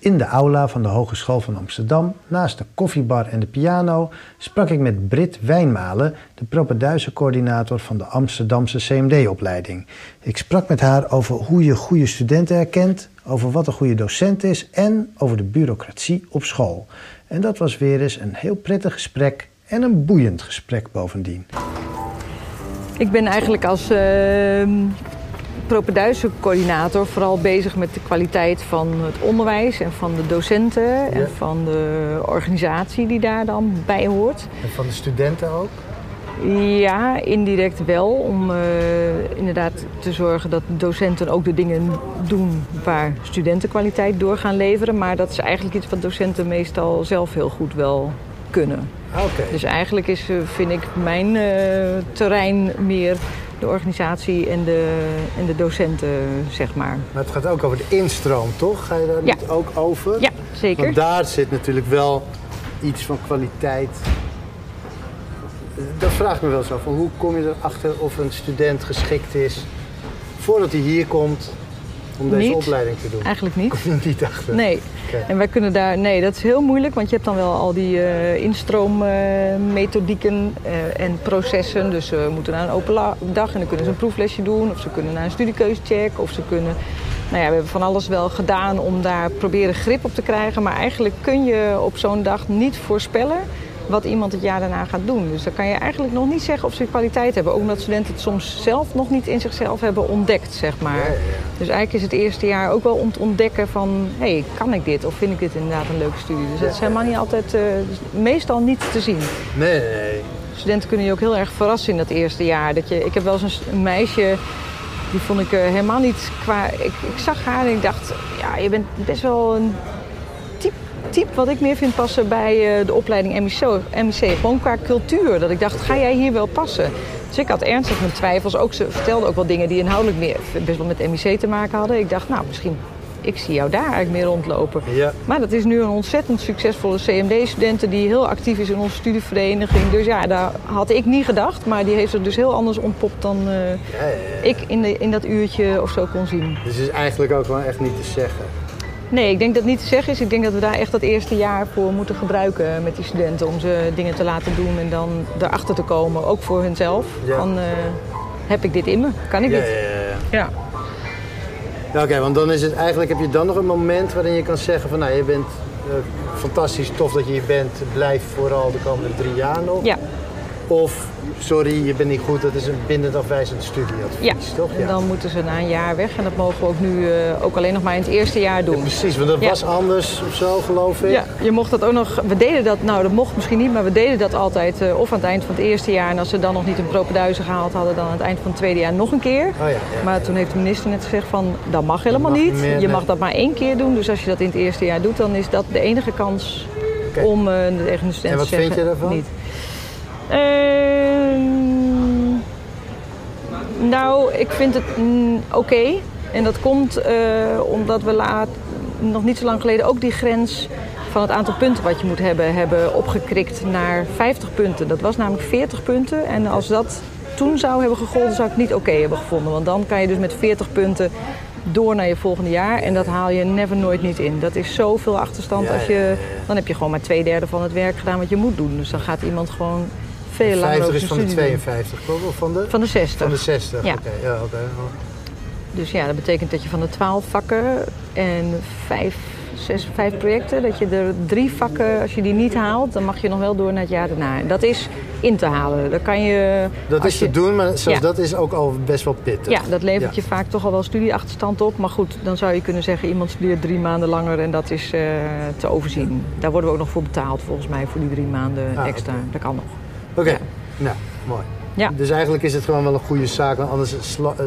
In de aula van de Hogeschool van Amsterdam, naast de koffiebar en de piano, sprak ik met Brit Wijnmalen, de propenduizencoördinator van de Amsterdamse CMD-opleiding. Ik sprak met haar over hoe je goede studenten herkent, over wat een goede docent is en over de bureaucratie op school. En dat was weer eens een heel prettig gesprek en een boeiend gesprek bovendien. Ik ben eigenlijk als uh, propenduizencoördinator vooral bezig met de kwaliteit van het onderwijs en van de docenten en van de organisatie die daar dan bij hoort. En van de studenten ook? Ja, indirect wel. Om uh, inderdaad te zorgen dat docenten ook de dingen doen waar studenten kwaliteit door gaan leveren. Maar dat is eigenlijk iets wat docenten meestal zelf heel goed wel kunnen. Okay. Dus eigenlijk is, eh, vind ik, mijn uh, terrein meer de organisatie en de, en de docenten, zeg maar. Maar het gaat ook over de instroom, toch? Ga je daar Ja. niet ook over? Ja, zeker. Want daar zit natuurlijk wel iets van kwaliteit. Dat vraag ik me wel eens af. van Hoe kom je erachter of een student geschikt is voordat hij hier komt om deze Niet. opleiding te doen? Eigenlijk niet. Kom niet achter? Nee. En wij kunnen daar, nee, dat is heel moeilijk, want je hebt dan wel al die eh instroommethodieken eh, en processen. Dus ze moeten naar een open dag en dan kunnen ze een proeflesje doen, of ze kunnen naar een studiekeuzecheck, of ze kunnen. Nou ja, we hebben van alles wel gedaan om daar proberen grip op te krijgen. Maar eigenlijk kun je op zo'n dag niet voorspellen wat iemand het jaar daarna gaat doen. Dus dan kan je eigenlijk nog niet zeggen of ze kwaliteit hebben. Ook omdat studenten het soms zelf nog niet in zichzelf hebben ontdekt, zeg maar. Ja, ja, ja. Dus eigenlijk is het eerste jaar ook wel om te ontdekken van... hé, hey, kan ik dit? Of vind ik dit inderdaad een leuke studie? Dus dat is helemaal niet altijd... dus meestal niet te zien. Nee. Studenten kunnen je ook heel erg verrassen in dat eerste jaar. Dat je, ik heb wel eens een meisje... Die vond ik eh, helemaal niet qua... Ik, ik zag haar en ik dacht... Ja, je bent best wel een type, wat ik meer vind passen bij eh, de opleiding MIC, MIC. Gewoon qua cultuur. Dat ik dacht, ga jij hier wel passen? Dus ik had ernstig mijn twijfels. Ook, ze vertelde ook wel dingen die inhoudelijk meer, best wel met MIC te maken hadden. Ik dacht, nou, misschien... Ik zie jou daar eigenlijk meer rondlopen. Ja. Maar dat is nu een ontzettend succesvolle CMD-student die heel actief is in onze studievereniging. Dus ja, daar had ik niet gedacht. Maar die heeft er dus heel anders ontpopt dan eh, Ja, ja, ja. ik in, de, in dat uurtje of zo kon zien. Dus het is eigenlijk ook gewoon echt niet te zeggen. Nee, ik denk dat het niet te zeggen is. Ik denk dat we daar echt dat eerste jaar voor moeten gebruiken met die studenten. Om ze dingen te laten doen en dan erachter te komen, ook voor hunzelf. Ja. Van, eh, heb ik dit in me? Kan ik Ja, dit? ja, ja. ja. Ja. Ja, Oké, want dan is het eigenlijk, heb je dan nog een moment waarin je kan zeggen van nou, je bent eh, fantastisch, tof dat je hier bent, blijf vooral de komende drie jaar nog. Ja. Of, sorry, je bent niet goed, dat is een bindend afwijzend studieadvies, Ja, toch? en dan moeten ze na een jaar weg. En dat mogen we ook nu eh, ook alleen nog maar in het eerste jaar doen. Precies, want dat Ja. was anders of zo, geloof ik. Ja, je mocht dat ook nog. We deden dat, nou dat mocht misschien niet, maar we deden dat altijd eh, of aan het eind van het eerste jaar. En als ze dan nog niet een propenduizen gehaald hadden, dan aan het eind van het tweede jaar nog een keer. Oh. Maar toen heeft de minister net gezegd van dat mag helemaal mag niet. meer, je nee. mag dat maar één keer doen. Dus als je dat in het eerste jaar doet, dan is dat de enige kans om eh, tegen de studenten En wat te zeggen. vind je daarvan? Niet. Ehm, nou, ik vind het mm, oké. En dat komt eh, omdat we laat, nog niet zo lang geleden ook die grens van het aantal punten wat je moet hebben, hebben opgekrikt naar 50 punten. Dat was namelijk 40 punten. En als dat toen zou hebben gegolden, zou ik het niet oké hebben gevonden. Want dan kan je dus met 40 punten door naar je volgende jaar. En dat haal je never nooit niet in. Dat is zoveel achterstand. Als je, dan heb je gewoon maar twee derde van het werk gedaan wat je moet doen. Dus dan gaat iemand gewoon veel langer 50 over is van de studie doen. 52, toch? Of van de? Van de 60. Van de 60, Ja. oké. Ja. Dus ja, dat betekent dat je van de 12 vakken en vijf, zes, vijf projecten, dat je er drie vakken, als je die niet haalt, dan mag je nog wel door naar het jaar daarna. En dat is in te halen. Dan kan je. Dat is je, te doen, maar zelfs Ja. dat is ook al best wel pittig. Ja, dat levert Ja. je vaak toch al wel studieachterstand op. Maar goed, dan zou je kunnen zeggen, iemand studeert drie maanden langer en dat is eh, te overzien. Daar worden we ook nog voor betaald, volgens mij, voor die drie maanden Ah, extra. Dat kan nog. Oké, nou, mooi. Ja. Dus eigenlijk is het gewoon wel een goede zaak, want anders eh, eh,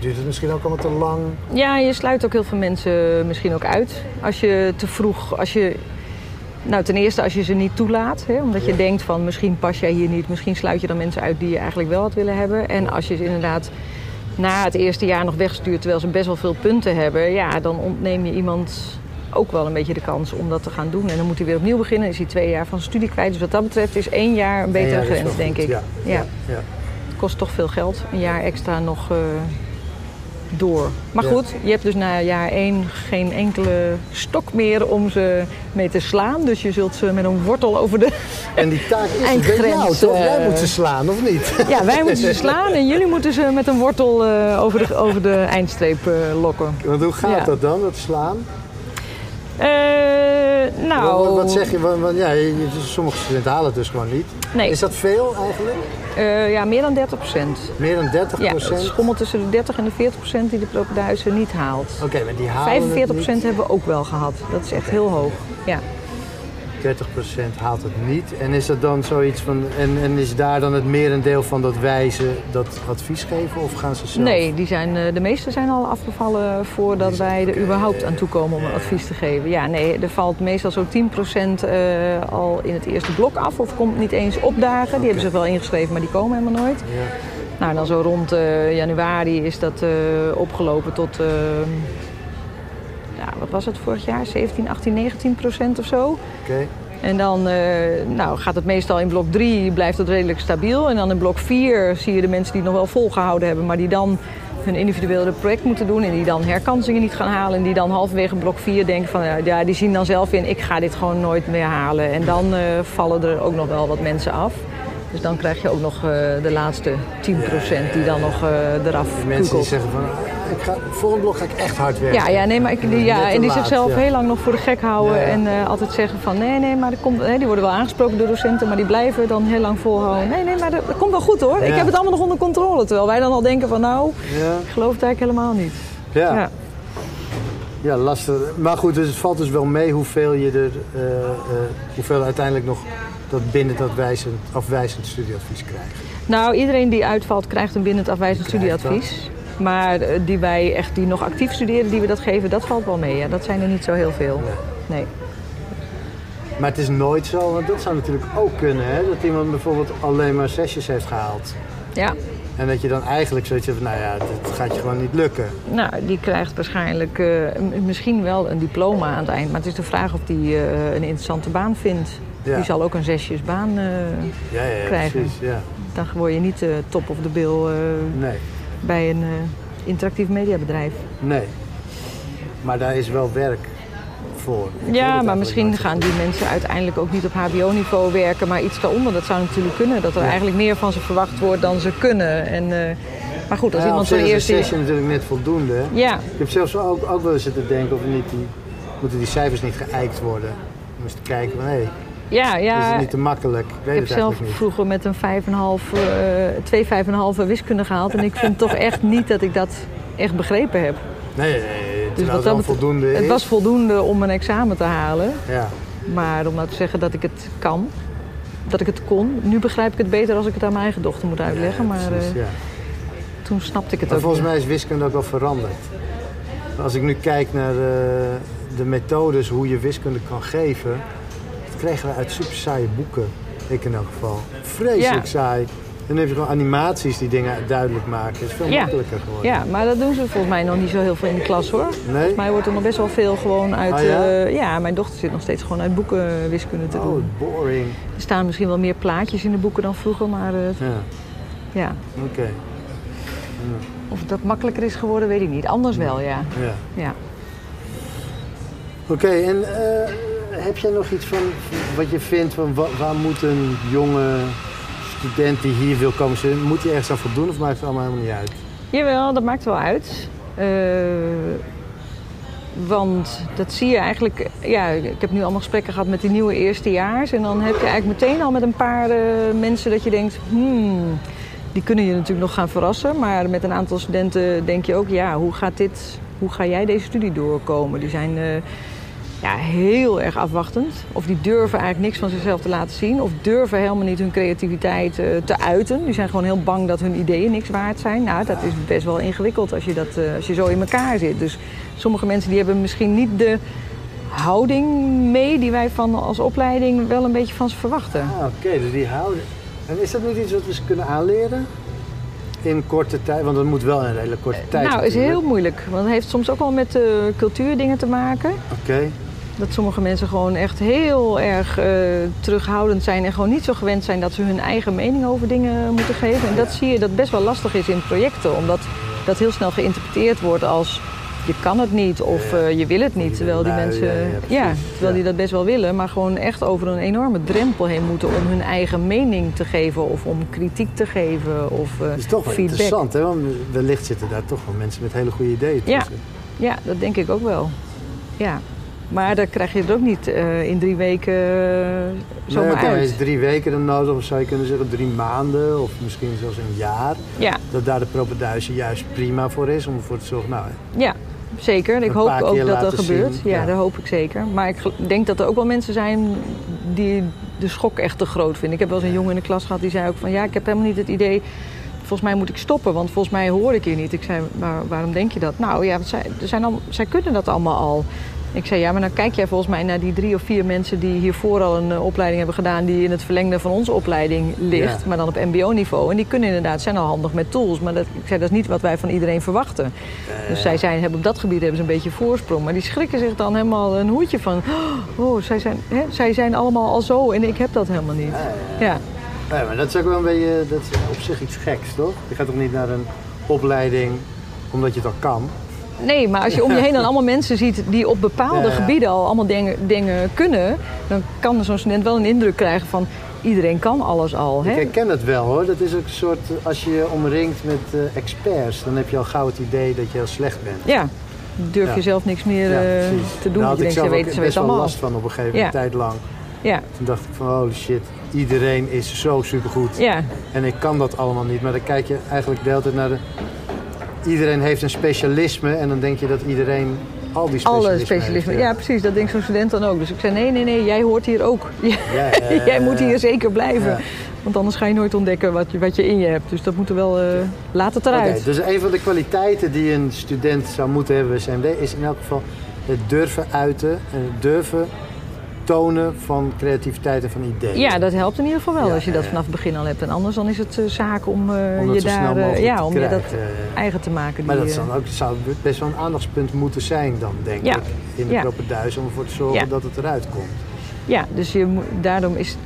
duurt het misschien ook allemaal te lang. Ja, je sluit ook heel veel mensen misschien ook uit. Als je te vroeg, als je... Nou, ten eerste als je ze niet toelaat. Hè, omdat je denkt van misschien pas jij hier niet. Misschien sluit je dan mensen uit die je eigenlijk wel had willen hebben. En als je ze inderdaad na het eerste jaar nog wegstuurt... terwijl ze best wel veel punten hebben... ja, dan ontneem je iemand ook wel een beetje de kans om dat te gaan doen. En dan moet hij weer opnieuw beginnen. is hij twee jaar van studie kwijt. Dus wat dat betreft is één jaar een betere grens, denk goed. ik. Ja. Ja. Ja. Het kost toch veel geld. Een jaar extra nog... eh, door. Maar goed, je hebt dus na jaar één geen enkele stok meer om ze mee te slaan. Dus je zult ze met een wortel over de... En die taak is Eindgrens, jou, toch? Jij eh. moet ze slaan, of niet? Ja, wij moeten ze slaan en jullie moeten ze met een wortel eh, over, de, over de eindstreep lokken. Want hoe gaat dat dan, dat slaan? Eh, nou... Wat, wat zeg je? Want, ja, sommige studenten halen het dus gewoon niet. Nee. Is dat veel eigenlijk? Eh, ja, meer dan 30 procent. Meer dan 30 Ja, procent? het schommelt tussen de 30 en de 40 procent die de propenduizen niet haalt. Oké, maar die halen 45 het niet. procent hebben we ook wel gehad. Dat is echt heel hoog. Ja. 30% haalt het niet. En is dat dan zoiets van. En, en is daar dan het merendeel van dat wijzen dat advies geven of gaan ze zelf? Nee, die zijn, de meeste zijn al afgevallen voordat wij er überhaupt aan toe komen om advies te geven. Ja, nee, er valt meestal zo'n 10% eh, al in het eerste blok af of komt niet eens opdagen. Die hebben zich wel ingeschreven, maar die komen helemaal nooit. Ja. Nou, dan zo rond januari is dat opgelopen tot, eh, ja, wat was het vorig jaar? 17, 18, 19 procent of zo. Oké. En dan eh, nou, gaat het meestal in blok 3, blijft het redelijk stabiel. En dan in blok 4 zie je de mensen die het nog wel volgehouden hebben, maar die dan hun individuele project moeten doen en die dan herkansingen niet gaan halen. En die dan halverwege blok 4 denken van ja, ja, die zien dan zelf in, ik ga dit gewoon nooit meer halen. En dan eh, vallen er ook nog wel wat mensen af. Dus dan krijg je ook nog eh, de laatste 10% die dan nog eh, eraf Die mensen die zeggen van. Ik ga, volgend blok ga ik echt hard werken. Ja, ja, nee, maar ik, die, ja, en die laat, zichzelf ja. heel lang nog voor de gek houden. Ja, ja. En eh, altijd zeggen van nee, nee, maar er komt, nee, die worden wel aangesproken door docenten, maar die blijven dan heel lang volhouden. Nee, nee, maar dat, dat komt wel goed hoor. Ik heb het allemaal nog onder controle. Terwijl wij dan al denken van nou, Ja. ik geloof het eigenlijk helemaal niet. Ja. Ja. Ja, lastig. Maar goed, dus het valt dus wel mee hoeveel je er, eh, eh, hoeveel uiteindelijk nog dat binnen dat wijzend, afwijzend studieadvies krijgt. Nou, iedereen die uitvalt krijgt een bindend afwijzend Krijgt studieadvies. Maar eh, die wij echt die nog actief studeren, die we dat geven, dat valt wel mee. Ja. Dat zijn er niet zo heel veel. Nee. Maar het is nooit zo, want dat zou natuurlijk ook kunnen, hè? dat iemand bijvoorbeeld alleen maar zesjes heeft gehaald. Ja, En dat je dan eigenlijk zoiets hebt van, nou ja, dit gaat je gewoon niet lukken. Nou, die krijgt waarschijnlijk eh, misschien wel een diploma aan het eind. Maar het is de vraag of die eh, een interessante baan vindt. Ja. Die zal ook een zesjesbaan eh Ja, Krijgen. precies. Ja. Dan word je niet top of bill eh, Nee, bij een eh, interactief mediabedrijf. nee. Maar daar is wel werk voor. Ik Ja, maar misschien nooit gaan die mensen uiteindelijk ook niet op hbo-niveau werken, maar iets daaronder. Dat zou natuurlijk kunnen. Dat er Ja. eigenlijk meer van ze verwacht wordt dan ze kunnen. En, eh, maar goed, als Ja, iemand zo'n is eerste... een sessie natuurlijk net voldoende. hè? Ja, Ik heb zelfs ook, ook wel eens zitten denken of niet die, moeten die cijfers niet geëikt worden. Om eens te kijken van, hé, hey, ja, is ja. het niet te makkelijk? Ik weet Ik heb zelf niet. vroeger met een 5,5, eh twee 5,5 wiskunde gehaald. En ik vind toch echt niet dat ik dat echt begrepen heb. Nee, nee, nee. Dus wat dat voldoende Het is. was voldoende om een examen te halen. Ja, Maar om nou te zeggen dat ik het kan, dat ik het kon. Nu begrijp ik het beter als ik het aan mijn eigen dochter moet uitleggen. Ja, maar precies, eh, ja. toen snapte ik het Maar ook volgens niet. mij is wiskunde ook wel veranderd. Als ik nu kijk naar de, de methodes hoe je wiskunde kan geven, kregen we uit super saaie boeken. Ik in elk geval. Vreselijk Ja. saai. En dan heb je gewoon animaties die dingen duidelijk maken. Het is veel Ja. makkelijker geworden. Ja, maar dat doen ze volgens mij nog niet zo heel veel in de klas hoor. Nee? Volgens mij wordt er nog best wel veel gewoon uit... Ah, ja? eh, ja, mijn dochter zit nog steeds gewoon uit boeken wiskunde te Oh, doen. boring. Er staan misschien wel meer plaatjes in de boeken dan vroeger, maar eh, Ja, ja. oké. Of dat makkelijker is geworden, weet ik niet. Anders wel, ja. Ja. ja. Oké, en eh, heb jij nog iets van wat je vindt van wa- waar moet een jonge student die hier wil komen zitten, moet hij ergens aan voldoen of maakt het allemaal helemaal niet uit? Jawel, dat maakt wel uit. Eh, want dat zie je eigenlijk... Ja, ik heb nu allemaal gesprekken gehad met die nieuwe eerstejaars. En dan heb je eigenlijk meteen al met een paar eh, mensen dat je denkt... Hmm, die kunnen je natuurlijk nog gaan verrassen. Maar met een aantal studenten denk je ook... Ja, hoe gaat dit... Hoe ga jij deze studie doorkomen? Die zijn... eh, ja, heel erg afwachtend. Of die durven eigenlijk niks van zichzelf te laten zien. Of durven helemaal niet hun creativiteit eh, te uiten. Die zijn gewoon heel bang dat hun ideeën niks waard zijn. Nou, dat is best wel ingewikkeld als je, dat, eh, als je zo in elkaar zit. Dus sommige mensen die hebben misschien niet de houding mee... die wij van als opleiding wel een beetje van ze verwachten. Ah, oké, dus die houden. En is dat niet iets wat we ze kunnen aanleren? In korte tijd, want dat moet wel in een hele korte tijd. nou, is heel moeilijk. Want het heeft soms ook wel met uh, cultuurdingen te maken. Oké. Dat sommige mensen gewoon echt heel erg uh, terughoudend zijn en gewoon niet zo gewend zijn dat ze hun eigen mening over dingen moeten geven. En dat zie je dat best wel lastig is in projecten, omdat dat heel snel geïnterpreteerd wordt als je kan het niet of Ja. eh, je wil het niet. Terwijl die lui, mensen, ja, ja, ja, terwijl Ja. die dat best wel willen, maar gewoon echt over een enorme drempel heen moeten om hun eigen mening te geven of om kritiek te geven of eh, Dat is toch wel feedback. interessant, hè? Want wellicht zitten daar toch wel mensen met hele goede ideeën Ja. tussen. Ja, dat denk ik ook wel. Ja. Maar dan krijg je het ook niet eh, in drie weken uh, zomaar Nee, uit. is drie weken dan nodig, of zou je kunnen zeggen drie maanden, of misschien zelfs een jaar. Ja, Dat daar de propenduizen juist prima voor is, om ervoor te zorgen, nou, ja, zeker. Ik hoop ook dat dat gebeurt. ja, ja. dat hoop ik zeker. Maar ik denk dat er ook wel mensen zijn die de schok echt te groot vinden. Ik heb wel eens een jongen in de klas gehad die zei ook van... ja, ik heb helemaal niet het idee... Volgens mij moet ik stoppen, want volgens mij hoor ik hier niet. Ik zei, "Waar- waarom denk je dat? Nou ja, zij, zijn al, zij kunnen dat allemaal al. Ik zei, ja, maar dan kijk jij volgens mij naar die drie of vier mensen die hiervoor al een eh, opleiding hebben gedaan, die in het verlengde van onze opleiding ligt, Ja. maar dan op MBO-niveau. En die kunnen inderdaad, zijn al handig met tools. Maar dat, ik zei, dat is niet wat wij van iedereen verwachten. Dus zij zijn, hebben op dat gebied hebben ze een beetje voorsprong. Maar die schrikken zich dan helemaal een hoedje van, oh, zij zijn, hè, zij zijn allemaal al zo en ik heb dat helemaal niet. Ja. Ja, maar dat is ook wel een beetje, dat is op zich iets geks, toch? Je gaat toch niet naar een opleiding omdat je het al kan? Nee, maar als je om je heen dan allemaal mensen ziet die op bepaalde Ja, gebieden al allemaal dingen, dingen kunnen, dan kan zo'n student wel een indruk krijgen van iedereen kan alles al. Ik Hè? herken het wel hoor. Dat is ook een soort, als je je omringt met eh, experts, dan heb je al gauw het idee dat je heel slecht bent. Ja, durf Ja. je zelf niks meer Ja, eh, te doen. Daar had je ik zelf ze best weten wel last van op een gegeven Ja. tijd lang. Ja, Toen dacht ik van holy shit, iedereen is zo supergoed. ja, En ik kan dat allemaal niet. Maar dan kijk je eigenlijk de hele tijd naar de... Iedereen heeft een specialisme en dan denk je dat iedereen al die specialismen alle specialismen. Ja, precies, dat denkt zo'n student dan ook. Dus ik zei, nee, nee, nee, jij hoort hier ook. Ja, jij moet hier zeker blijven. Want anders ga je nooit ontdekken wat je, wat je in je hebt. Dus dat moet er wel... eh laat het eruit. dus een van de kwaliteiten die een student zou moeten hebben bij CMD is in elk geval het durven uiten en het durven tonen van creativiteit en van ideeën. Ja, dat helpt in ieder geval wel Ja, als je dat vanaf het begin al hebt. En anders dan is het eh, zaak om Om dat je zo snel daar eh, ja, te om je dat eigen te maken. Maar die, dat dan ook, zou best wel een aandachtspunt moeten zijn dan, denk ik, in de Ja. om ervoor te zorgen dat het eruit komt. Ja, dus je, daarom is,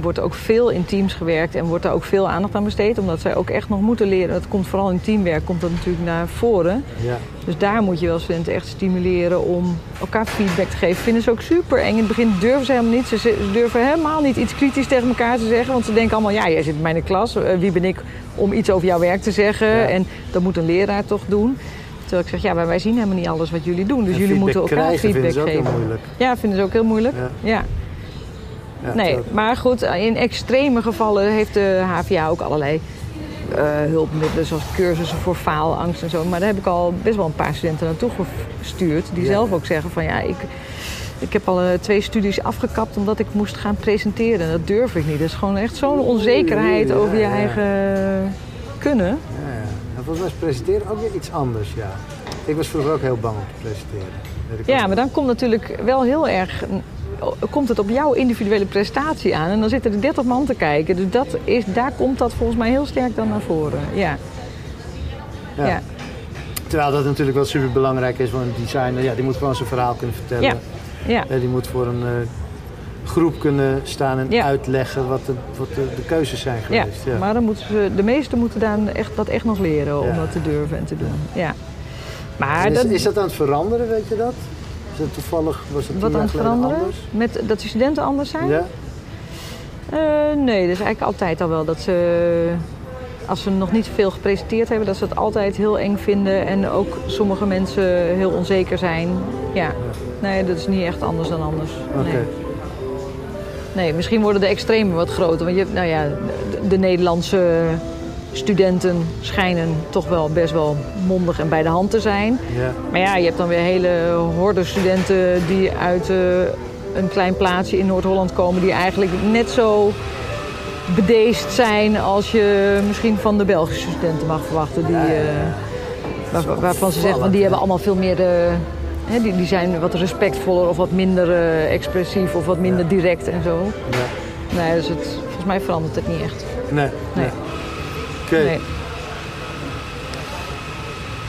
wordt ook veel in teams gewerkt en wordt er ook veel aandacht aan besteed. Omdat zij ook echt nog moeten leren. Het komt vooral in teamwerk, komt dat natuurlijk naar voren. Ja. Dus daar moet je wel studenten echt stimuleren om elkaar feedback te geven. Vinden ze ook super eng. In het begin durven ze helemaal niet. Ze- durven helemaal niet iets kritisch tegen elkaar te zeggen. Want ze denken allemaal, ja, jij zit bij mij in de klas. Eh, Wie ben ik om iets over jouw werk te zeggen? Ja. En dat moet een leraar toch doen. Terwijl ik zeg, ja, maar wij zien helemaal niet alles wat jullie doen. Dus En jullie moeten elkaar feedback vinden ze ook geven. heel moeilijk. Ja, vinden ze ook heel moeilijk. Ja. Ja. Ja, Nee, maar goed, in extreme gevallen heeft de HVA ook allerlei eh, hulpmiddelen, zoals cursussen voor faalangst en zo. Maar daar heb ik al best wel een paar studenten naartoe gestuurd, die Ja. zelf ook zeggen van ja, ik, ik heb al eh, twee studies afgekapt omdat ik moest gaan presenteren. Dat durf ik niet. Dat is gewoon echt zo'n onzekerheid Ja, over je eigen kunnen. Ja, ja. En volgens mij is presenteren ook weer iets anders, ja. Ik was vroeger ook heel bang om te presenteren. Ja, maar dan komt natuurlijk wel heel erg. Komt het op jouw individuele prestatie aan en dan zitten er 30 man te kijken. Dus dat is, daar komt dat volgens mij heel sterk dan naar voren. Ja. Ja. Ja. Terwijl dat natuurlijk wel super belangrijk is voor een designer. Ja, die moet gewoon zijn verhaal kunnen vertellen. Ja. Ja. Eh, die moet voor een eh, groep kunnen staan en uitleggen wat, de, wat de, de keuzes zijn geweest. Ja. maar dan moeten ze, de meesten moeten daar echt, dat echt nog leren om dat te durven en te doen. Ja. Maar is, dat, is dat aan het veranderen, weet je dat? Toevallig, was tien wat aan het veranderen? anders? Met, dat die studenten anders zijn? Ja? Eh, nee, dat is eigenlijk altijd al wel dat ze, als ze nog niet veel gepresenteerd hebben, dat ze het altijd heel eng vinden en ook sommige mensen heel onzeker zijn. Ja, nee, dat is niet echt anders dan anders. Oké. Nee. nee, misschien worden de extremen wat groter. Want je hebt, nou ja, de, de Nederlandse studenten schijnen toch wel best wel mondig en bij de hand te zijn. Ja. Maar ja, je hebt dan weer hele horde studenten die uit eh, een klein plaatsje in Noord-Holland komen, die eigenlijk net zo bedeesd zijn als je misschien van de Belgische studenten mag verwachten. Die, eh, waar- waarvan ze zeggen van die hebben allemaal veel meer. eh, hè, die, die zijn wat respectvoller of wat minder eh, expressief of wat minder direct en zo. ja. Nee, dus het, volgens mij verandert het niet echt. Nee. nee. Nee. Oké. Nee.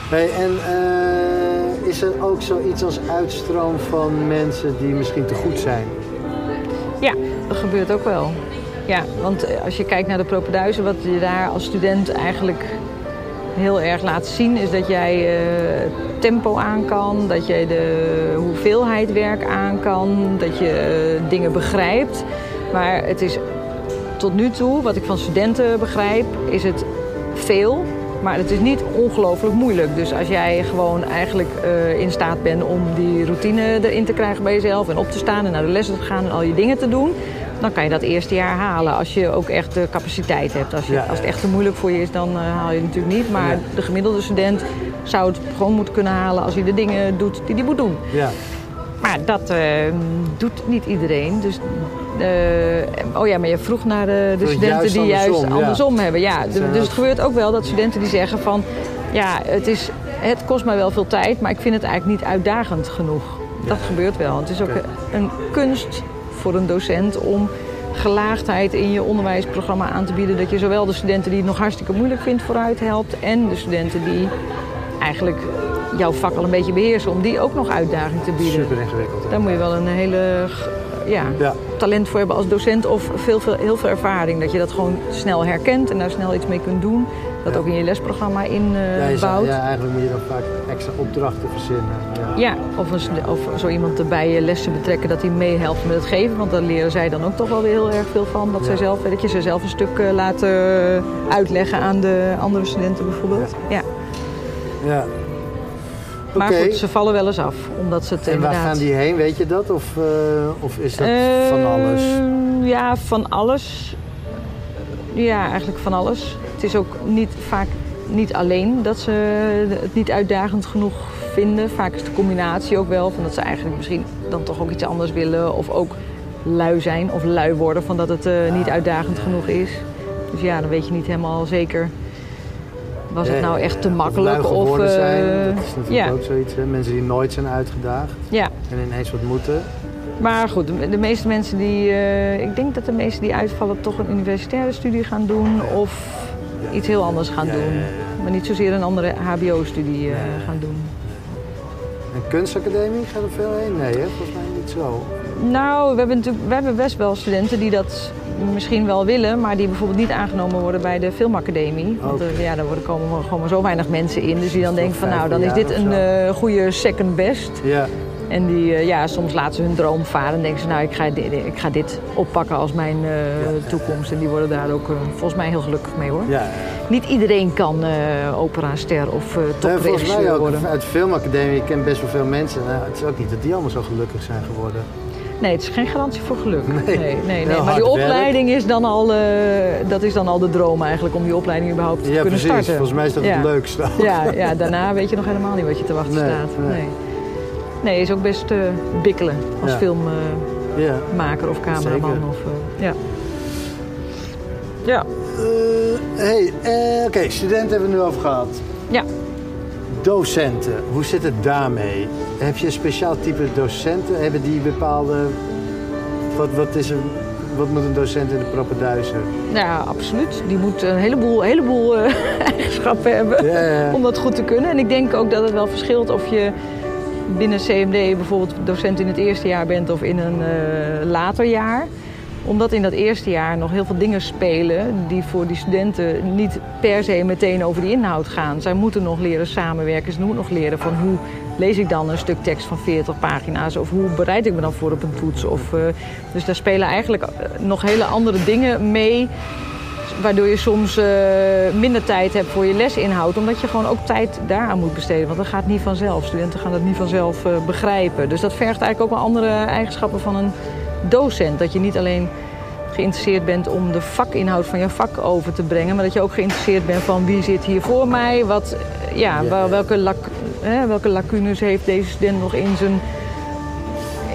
Hey, en eh, is er ook zoiets als uitstroom van mensen die misschien te goed zijn? Ja, dat gebeurt ook wel. Ja, want eh, als je kijkt naar de propenduizen, wat je daar als student eigenlijk heel erg laat zien is dat jij uh, tempo aan kan, dat je de hoeveelheid werk aan kan, dat je uh, dingen begrijpt. Maar het is tot nu toe, wat ik van studenten begrijp, is het veel. Maar het is niet ongelooflijk moeilijk. Dus als jij gewoon eigenlijk uh, in staat bent om die routine erin te krijgen bij jezelf en op te staan en naar de lessen te gaan en al je dingen te doen, dan kan je dat eerste jaar halen als je ook echt de capaciteit hebt. Als, je, Ja, als het echt te moeilijk voor je is, dan eh, haal je het natuurlijk niet. Maar Ja. de gemiddelde student zou het gewoon moeten kunnen halen als hij de dingen doet die hij moet doen. Ja. Maar dat eh, doet niet iedereen. Dus, eh, oh ja, maar je vroeg naar de, de studenten juist die juist andersom, ja. hebben. Ja, dus ook- het gebeurt ook wel dat studenten die zeggen van... ja, het, is, het kost mij wel veel tijd, maar ik vind het eigenlijk niet uitdagend genoeg. Dat gebeurt wel. Het is ook een kunst voor een docent om gelaagdheid in je onderwijsprogramma aan te bieden. Dat je zowel de studenten die het nog hartstikke moeilijk vindt vooruit helpt... en de studenten die eigenlijk jouw vak al een beetje beheersen... om die ook nog uitdaging te bieden. Super ingewikkeld. Daar moet je wel een hele ja, Ja. talent voor hebben als docent of veel, veel, heel veel ervaring. Dat je dat gewoon snel herkent en daar snel iets mee kunt doen. Dat Ja. ook in je lesprogramma inbouwt. zou- ja, ja, eigenlijk moet je dan vaak extra opdrachten verzinnen. Ja. of, een, of zo iemand erbij je lessen betrekken dat hij meehelpt met het geven. Want daar leren zij dan ook toch wel weer heel erg veel van. Dat, zij zelf, dat je ze zelf een stuk eh, laten uitleggen aan de andere studenten bijvoorbeeld. Ja. Ja. Maar goed, ze vallen wel eens af. Omdat ze het En waar gaan die heen, weet je dat? Of, eh, of is dat van alles? Ja, van alles. Ja, eigenlijk van alles. Het is ook niet vaak niet alleen dat ze het niet uitdagend genoeg vinden. Vaak is de combinatie ook wel van dat ze eigenlijk misschien dan toch ook iets anders willen. Of ook lui zijn of lui worden van dat het eh, niet uitdagend genoeg is. Dus ja, dan weet je niet helemaal zeker. Was het Ja, nou echt te Of makkelijk? Of, geworden eh, zijn, dat is natuurlijk ja, ook zoiets. Hè? Mensen die nooit zijn uitgedaagd ja, en ineens wat moeten. Maar goed, de, meeste mensen die. eh, ik denk dat de meesten die uitvallen toch een universitaire studie gaan doen of iets heel anders gaan doen. Maar niet zozeer een andere HBO-studie eh, gaan doen. En kunstacademie, gaat er veel heen? Nee, hè? volgens mij niet zo. Nou, we hebben, natuurlijk, we hebben best wel studenten die dat misschien wel willen, maar die bijvoorbeeld niet aangenomen worden bij de filmacademie. Want ja, daar worden komen gewoon maar zo weinig mensen in. Dus die dan denken van nou, dan is 15 dit een eh, goede second best. Ja, En die, eh, ja, soms laten ze hun droom varen en denken ze, nou, ik ga dit, ik ga dit oppakken als mijn eh, ja, toekomst. En die worden daar ook volgens mij heel gelukkig mee hoor. ja. ja. Niet iedereen kan eh operaster of volgens mij topregisseur ook worden. uit de filmacademie, ik ken best wel veel mensen. Nou, het is ook niet dat die allemaal zo gelukkig zijn geworden. Nee, het is geen garantie voor geluk. Nee. nee, nee, Maar die werk. opleiding is dan al, eh, dat is dan al de droom eigenlijk, om die opleiding überhaupt te Ja, kunnen precies. starten. Volgens mij is dat ja. het leukste. Ja, ja, daarna weet je nog helemaal niet wat je te wachten Nee, staat. nee. Nee. is ook best eh, bikkelen als Ja. filmmaker Ja. of cameraman. Zeker. Of, eh, ja. Ja. Eh, hey, eh, oké, studenten hebben we het nu over gehad. Ja. Docenten, hoe zit het daarmee? Heb je een speciaal type docenten? Hebben die bepaalde. Wat, wat, is een, wat moet een docent in de propenduizen? Ja, absoluut. Die moet een heleboel, heleboel eh, eigenschappen hebben Ja, ja. om dat goed te kunnen. En ik denk ook dat het wel verschilt of je binnen CMD bijvoorbeeld docent in het eerste jaar bent of in een eh, later jaar. Omdat in dat eerste jaar nog heel veel dingen spelen die voor die studenten niet per se meteen over die inhoud gaan. Zij moeten nog leren samenwerken, ze moeten nog leren van hoe lees ik dan een stuk tekst van 40 pagina's of hoe bereid ik me dan voor op een toets. Of, eh, dus daar spelen eigenlijk eh, nog hele andere dingen mee waardoor je soms eh, minder tijd hebt voor je lesinhoud. Omdat je gewoon ook tijd daaraan moet besteden. Want dat gaat niet vanzelf. Studenten gaan dat niet vanzelf begrijpen. Dus dat vergt eigenlijk ook wel andere eigenschappen van een docent. Dat je niet alleen geïnteresseerd bent om de vakinhoud van je vak over te brengen. Maar dat je ook geïnteresseerd bent van wie zit hier voor mij. Wat, ja, Ja, wel- ja. welke, hè, welke lacunes heeft deze student nog in zijn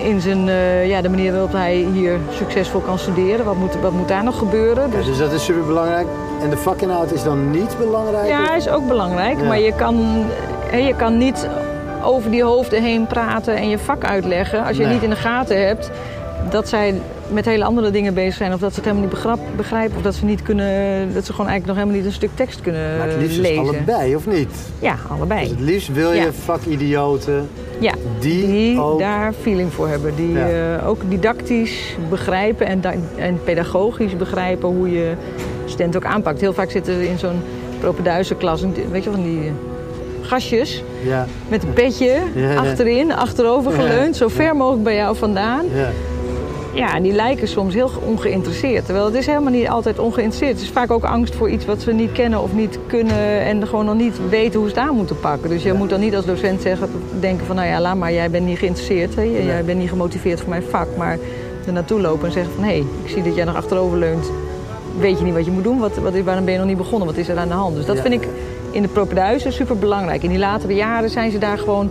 in zijn, eh, ja, de manier waarop hij hier succesvol kan studeren. Wat moet, wat moet daar nog gebeuren? Ja, Dus, dus dat is super belangrijk. En de vakinhoud is dan niet belangrijk? ja, is ook belangrijk. Ja. Maar je kan, hè, je kan niet over die hoofden heen praten en je vak uitleggen... als je Nee. niet in de gaten hebt dat zij met hele andere dingen bezig zijn... of dat ze het helemaal niet begrap- begrijpen... of dat ze, niet kunnen, dat ze gewoon eigenlijk nog helemaal niet een stuk tekst kunnen Maar het liefst is lezen. allebei, of niet? Ja, allebei. Dus het liefst wil je Ja. vakidioten Ja, die, die ook... daar feeling voor hebben. Die Ja. eh, ook didactisch begrijpen en, en pedagogisch begrijpen hoe je studenten ook aanpakt. Heel vaak zitten ze in zo'n propenduizenklas, weet je, van die gastjes Ja. met een petje Ja, ja. achterin, achterover geleund, zo ver mogelijk bij jou vandaan. Ja. En die lijken soms heel ongeïnteresseerd. Terwijl het is helemaal niet altijd ongeïnteresseerd. Het is vaak ook angst voor iets wat ze niet kennen of niet kunnen en gewoon nog niet weten hoe ze het aan moeten pakken. Dus je moet dan niet als docent zeggen, denken van nou ja, laat maar, jij bent niet geïnteresseerd. Hè? Jij bent niet gemotiveerd voor mijn vak. Maar er naartoe lopen en zeggen van hé, hey, ik zie dat jij nog achterover leunt. Weet je niet wat je moet doen? Wat, wat, waarom ben je nog niet begonnen? Wat is er aan de hand? Dus dat Ja, vind ik in de propeduizen super belangrijk. In die latere jaren zijn ze daar gewoon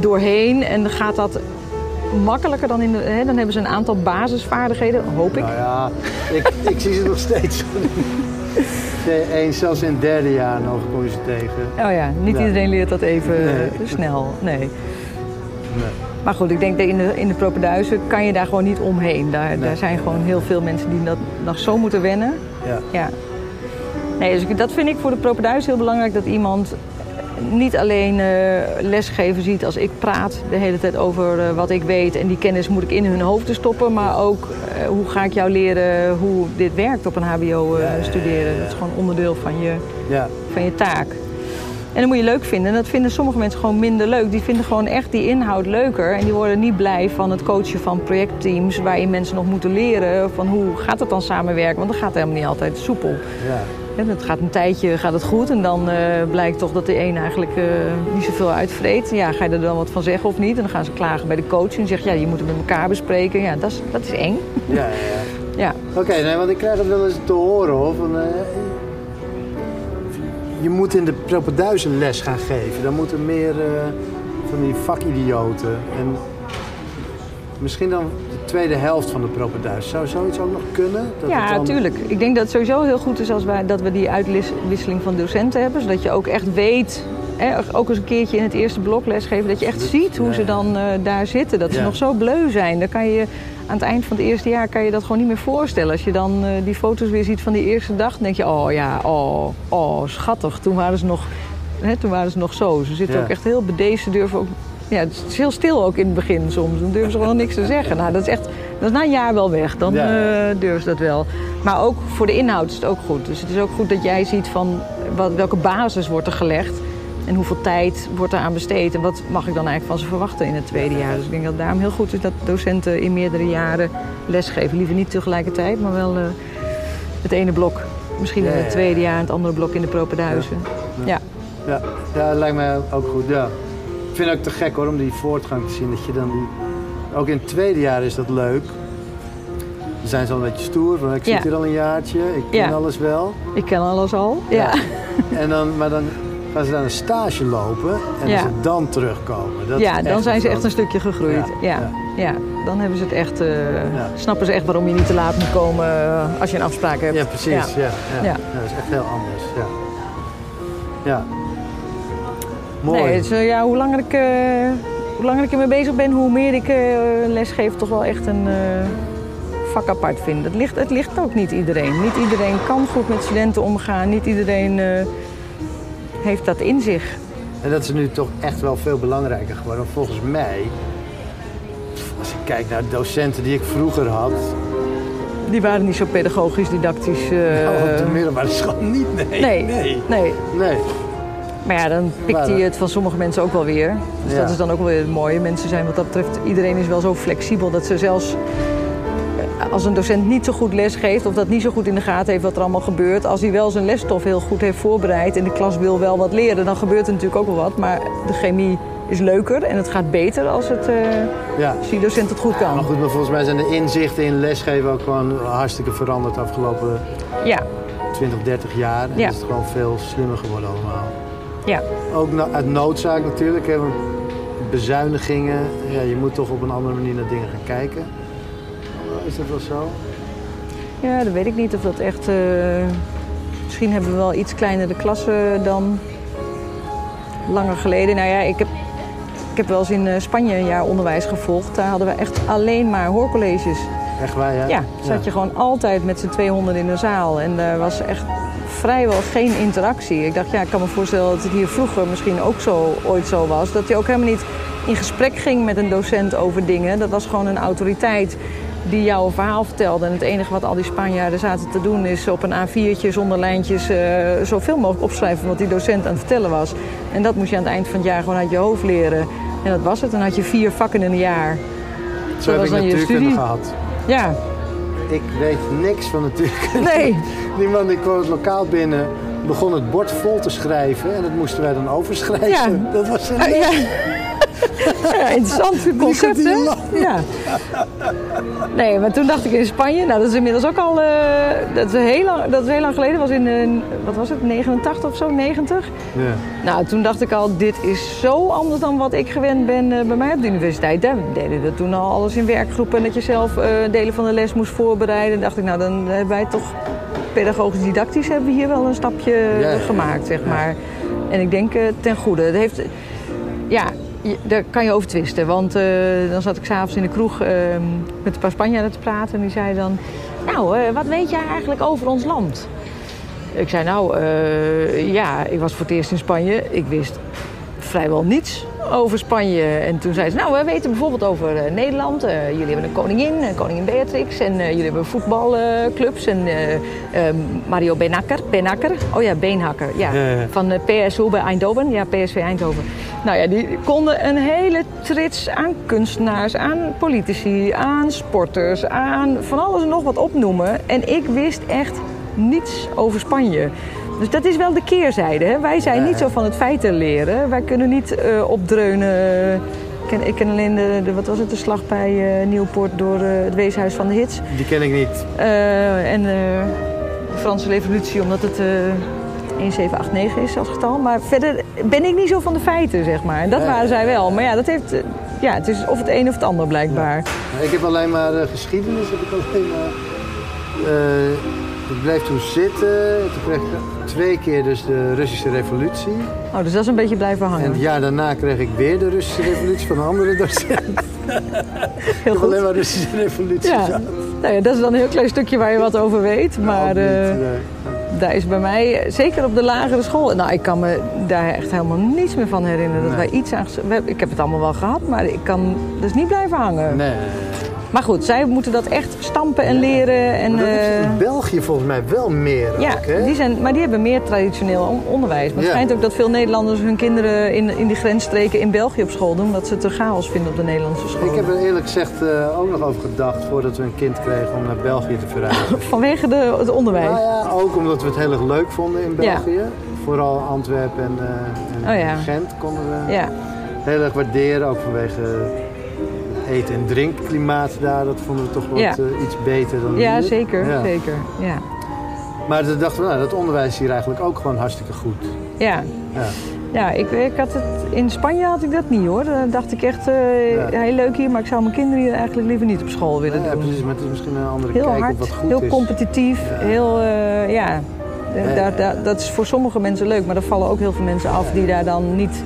doorheen en dan gaat dat makkelijker dan in de. Hè, dan hebben ze een aantal basisvaardigheden, hoop ik. Nou ja, ik, ik zie ze nog steeds. Eén, zelfs in het derde jaar nog kom je ze tegen. Oh ja, niet Nee. iedereen leert dat even Nee. eh, snel. Nee. Nee. Maar goed, ik denk dat in de, in de propenduizen kan je daar gewoon niet omheen. Daar, Nee. daar zijn gewoon heel veel mensen die dat nog zo moeten wennen. Ja. Ja. Nee, dus ik- dat vind ik voor de propenduis heel belangrijk. Dat iemand niet alleen eh, lesgeven ziet als ik praat de hele tijd over eh, wat ik weet. En die kennis moet ik in hun hoofden stoppen. Maar ook eh, hoe ga ik jou leren hoe dit werkt op een hbo studeren. Dat is gewoon onderdeel van je, Ja. van je taak. En dat moet je leuk vinden. En dat vinden sommige mensen gewoon minder leuk. Die vinden gewoon echt die inhoud leuker. En die worden niet blij van het coachen van projectteams... waarin mensen nog moeten leren van hoe gaat het dan samenwerken. Want dat gaat helemaal niet altijd soepel. Ja. Het gaat een tijdje gaat het goed en dan eh, blijkt toch dat de een eigenlijk eh, niet zoveel uitvreet. Ja, ga je er dan wat van zeggen of niet? En dan gaan ze klagen bij de coach en zeggen ja, je moet het met elkaar bespreken. Ja, dat is, dat is eng. Ja, ja, ja. Ja. Oké, nee, want ik krijg het wel eens te horen hoor. Van, eh, je moet in de propenduizen les gaan geven. Dan moeten meer van die vakidioten. En misschien dan tweede helft van de propenduis. Zou zoiets ook nog kunnen? Dat Ja, dan- tuurlijk. Ik denk dat het sowieso heel goed is als wij, dat we die uitwisseling van docenten hebben. Zodat je ook echt weet, hè, ook eens een keertje in het eerste blok lesgeven, dat je echt ziet hoe Ja, ze dan eh, daar zitten. Dat ze nog zo bleu zijn. Dan kan je aan het eind van het eerste jaar kan je dat gewoon niet meer voorstellen. Als je dan eh, die foto's weer ziet van die eerste dag, dan denk je, oh ja, oh, oh schattig. Toen waren ze nog, hè, toen waren ze nog zo. Ze zitten Ja. ook echt heel bedeesd. Ze durven ook ja, het is heel stil ook in het begin soms. Dan durven ze gewoon niks te zeggen. Nou, dat is echt, dat is na een jaar wel weg. Dan Ja, eh, durven ze dat wel. Maar ook voor de inhoud is het ook goed. Dus het is ook goed dat jij ziet van wat, welke basis wordt er gelegd. En hoeveel tijd wordt er aan besteed. En wat mag ik dan eigenlijk van ze verwachten in het tweede jaar. Dus ik denk dat het daarom heel goed is dat docenten in meerdere jaren lesgeven. Liever niet tegelijkertijd, maar wel eh, het ene blok. Misschien Ja, in het tweede jaar en het andere blok in de propenduizen. Ja. Ja, ja, dat lijkt mij ook goed. Ja. Ik vind het ook te gek hoor, om die voortgang te zien. Dat je dan die... Ook in het tweede jaar is dat leuk. Dan zijn ze al een beetje stoer. Van, ik zit Ja. hier al een jaartje, ik ken Ja. alles wel. Ik ken alles al. Ja. En dan, maar dan gaan ze daar een stage lopen en als ze dan terugkomen. Dat ja, dan zijn ze echt een stukje gegroeid. Ja, Ja, dan hebben ze het echt, Ja. snappen ze echt waarom je niet te laat moet komen eh, als je een afspraak hebt. Ja, precies. Ja. Ja, ja. Ja. dat is echt heel anders. Ja. ja. Mooi. Nee, dus, eh, ja, hoe, langer ik, eh, hoe langer ik ermee bezig ben, hoe meer ik eh lesgeef toch wel echt een vak apart vind. Het ligt, het ligt ook niet iedereen. Niet iedereen kan goed met studenten omgaan. Niet iedereen heeft dat in zich. En dat is nu toch echt wel veel belangrijker geworden. Volgens mij, als ik kijk naar de docenten die ik vroeger had, Die waren niet zo pedagogisch, didactisch. eh, nou, op de middelbare school niet. Nee. nee, Nee. nee. nee. Maar ja, dan pikt hij het van sommige mensen ook wel weer. Dus Ja. dat is dan ook wel weer het mooie. Mensen zijn wat dat betreft, iedereen is wel zo flexibel dat ze zelfs eh, als een docent niet zo goed les geeft of dat niet zo goed in de gaten heeft wat er allemaal gebeurt, als hij wel zijn lesstof heel goed heeft voorbereid en de klas wil wel wat leren, dan gebeurt er natuurlijk ook wel wat. Maar de chemie is leuker en het gaat beter als, het, eh, Ja. als die docent het goed Maar kan. goed, maar volgens mij zijn de inzichten in lesgeven ook gewoon hartstikke veranderd de afgelopen Ja, 20, 30 jaar. En Ja. is het gewoon veel slimmer geworden allemaal. Ja. Ook na- uit noodzaak natuurlijk. Hè, bezuinigingen. Ja, je moet toch op een andere manier naar dingen gaan kijken. Is dat wel zo? Ja, dat weet ik niet of dat echt. eh, misschien hebben we wel iets kleinere klassen dan langer geleden. Nou ja, ik heb, ik heb wel eens in eh, Spanje een jaar onderwijs gevolgd. Daar hadden we echt alleen maar hoorcolleges. Echt waar, ja? Ja, zat je gewoon altijd met z'n 200 in een zaal. En er was echt vrijwel geen interactie. Ik dacht, ja, ik kan me voorstellen dat het hier vroeger misschien ook zo ooit zo was. Dat je ook helemaal niet in gesprek ging met een docent over dingen. Dat was gewoon een autoriteit die jou een verhaal vertelde. En het enige wat al die Spanjaarden zaten te doen is op een A4'tje zonder lijntjes uh, zoveel mogelijk opschrijven wat die docent aan het vertellen was. En dat moest je aan het eind van het jaar gewoon uit je hoofd leren. En dat was het. Dan had je vier vakken in een jaar. Zo was dan je studie. gehad. Ja, Ik weet niks van natuurkunde. nee. Die man die kwam het lokaal binnen, begon het bord vol te schrijven en dat moesten wij dan overschrijven. Ja. Dat was een Ah, ja. Ja, interessant concept, hè? Ja. Nee, maar toen dacht ik in Spanje, nou dat is inmiddels ook al, eh, dat, is heel lang, dat is heel lang geleden, was in, eh, wat was het, 89 of zo, 90? Ja. Nou, toen dacht ik al, dit is zo anders dan wat ik gewend ben eh, bij mij op de universiteit. Daar deden we toen al alles in werkgroepen en dat je zelf delen van de les moest voorbereiden. dacht ik, nou dan hebben wij toch pedagogisch didactisch hebben we hier wel een stapje Ja, ja. gemaakt, zeg maar. En ik denk ten goede. Het heeft, ja, daar kan je over twisten. Want eh, dan zat ik s'avonds in de kroeg eh, met een paar Spanjaarden te praten. En die zeiden dan, nou, eh, wat weet jij eigenlijk over ons land? Ik zei, nou, eh, ja, ik was voor het eerst in Spanje. Ik wist vrijwel niets over Spanje. En toen zei ze, nou, we weten bijvoorbeeld over eh, Nederland. Eh, jullie hebben een koningin, eh, koningin Beatrix. En jullie hebben voetbalclubs. en Mario Benakker, Benakker. Oh ja, Beenhakker. Ja. Ja, ja. Van PSV bij Eindhoven. Ja, PSV Eindhoven. Nou ja, die konden een hele trits aan kunstenaars, aan politici, aan sporters, aan van alles en nog wat opnoemen. En ik wist echt niets over Spanje. Dus dat is wel de keerzijde. Hè? Wij zijn niet zo van het feiten leren. Wij kunnen niet eh, opdreunen. Ik ken, ik ken alleen de, de, wat was het, de slag bij eh, Nieuwpoort door eh, het weeshuis van de hits. Die ken ik niet. En de Franse revolutie, omdat het eh 1789 is als getal. Maar verder ben ik niet zo van de feiten, zeg maar. En dat waren zij wel. Maar ja, dat heeft, ja, het is of het een of het ander blijkbaar. Ik heb alleen maar geschiedenis, heb ik alleen maar. Eh, ik bleef toen zitten. Toen kreeg ik twee keer dus de Russische revolutie. Oh, dus dat is een beetje blijven En hangen. het jaar daarna kreeg ik weer de Russische revolutie van een andere docent. Heel heb alleen goed. maar Russische revolutie Ja. Nou ja, dat is dan een heel klein stukje waar je wat over weet. Maar eh, nee. daar is bij mij, eh, zeker op de lagere school... Nou, ik kan me daar echt helemaal niets meer van herinneren. Dat Nee. wij iets aan... Ik heb het allemaal wel gehad, maar ik kan dus niet blijven hangen. Nee. Maar goed, zij moeten dat echt stampen en leren. En, Maar dat is eh, in België volgens mij wel meer Ja, ook, hè? die zijn, maar die hebben meer traditioneel on- onderwijs. Maar het schijnt ook dat veel Nederlanders hun kinderen in, in die grensstreken in België op school doen. Omdat ze het te chaos vinden op de Nederlandse school. Ik heb er eerlijk gezegd eh, ook nog over gedacht voordat we een kind kregen om naar België te verhuizen. Vanwege de, het onderwijs. Nou ja, ook omdat we het heel erg leuk vonden in Ja. België. Vooral Antwerpen en, eh, en Oh ja. Gent konden we heel erg waarderen. Ook vanwege eten- en drinkklimaat daar. Dat vonden we toch wat Ja. eh, iets beter dan ja hier. zeker. Ja. zeker. Ja. Maar toen dachten we, nou, dat onderwijs is hier eigenlijk ook gewoon hartstikke goed. Ja. Ja. Ja, ik, ik had het, in Spanje had ik dat niet hoor. Daar dacht ik echt, Ja. heel leuk hier, maar ik zou mijn kinderen hier eigenlijk liever niet op school willen Ja, doen. precies, maar het is misschien een andere Heel kijk hard, op wat goed heel is. competitief, Ja. heel, eh, ja. Ja. Daar, daar, dat is voor sommige mensen leuk, maar er vallen ook heel veel mensen af die daar dan niet,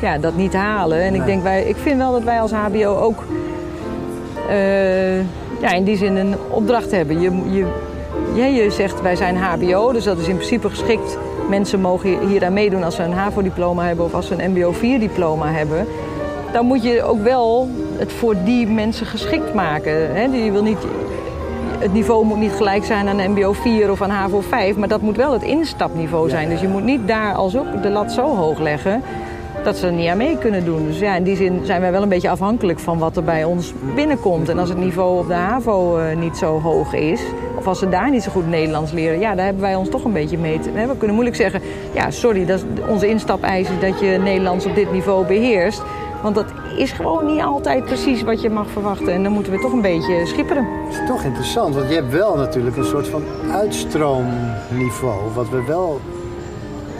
ja, dat niet halen. En ik, denk wij, ik vind wel dat wij als HBO ook eh, ja, in die zin een opdracht hebben. Je, je, ja, je zegt wij zijn HBO, dus dat is in principe geschikt. Mensen mogen hier aan meedoen als ze een HAVO-diploma hebben of als ze een MBO 4-diploma hebben. Dan moet je ook wel het voor die mensen geschikt maken. Hè? Je wil niet, het niveau moet niet gelijk zijn aan MBO 4 of aan HAVO 5, maar dat moet wel het instapniveau zijn. Dus je moet niet daar als ook de lat zo hoog leggen dat ze er niet aan mee kunnen doen. Dus ja, in die zin zijn wij wel een beetje afhankelijk van wat er bij ons binnenkomt. En als het niveau op de HAVO eh, niet zo hoog is, of als ze daar niet zo goed Nederlands leren, ja, daar hebben wij ons toch een beetje mee te... We kunnen moeilijk zeggen, ja, sorry, dat is onze instapeis is dat je Nederlands op dit niveau beheerst. Want dat is gewoon niet altijd precies wat je mag verwachten. En dan moeten we toch een beetje schipperen. Het is toch interessant, want je hebt wel natuurlijk een soort van uitstroomniveau. Wat we wel.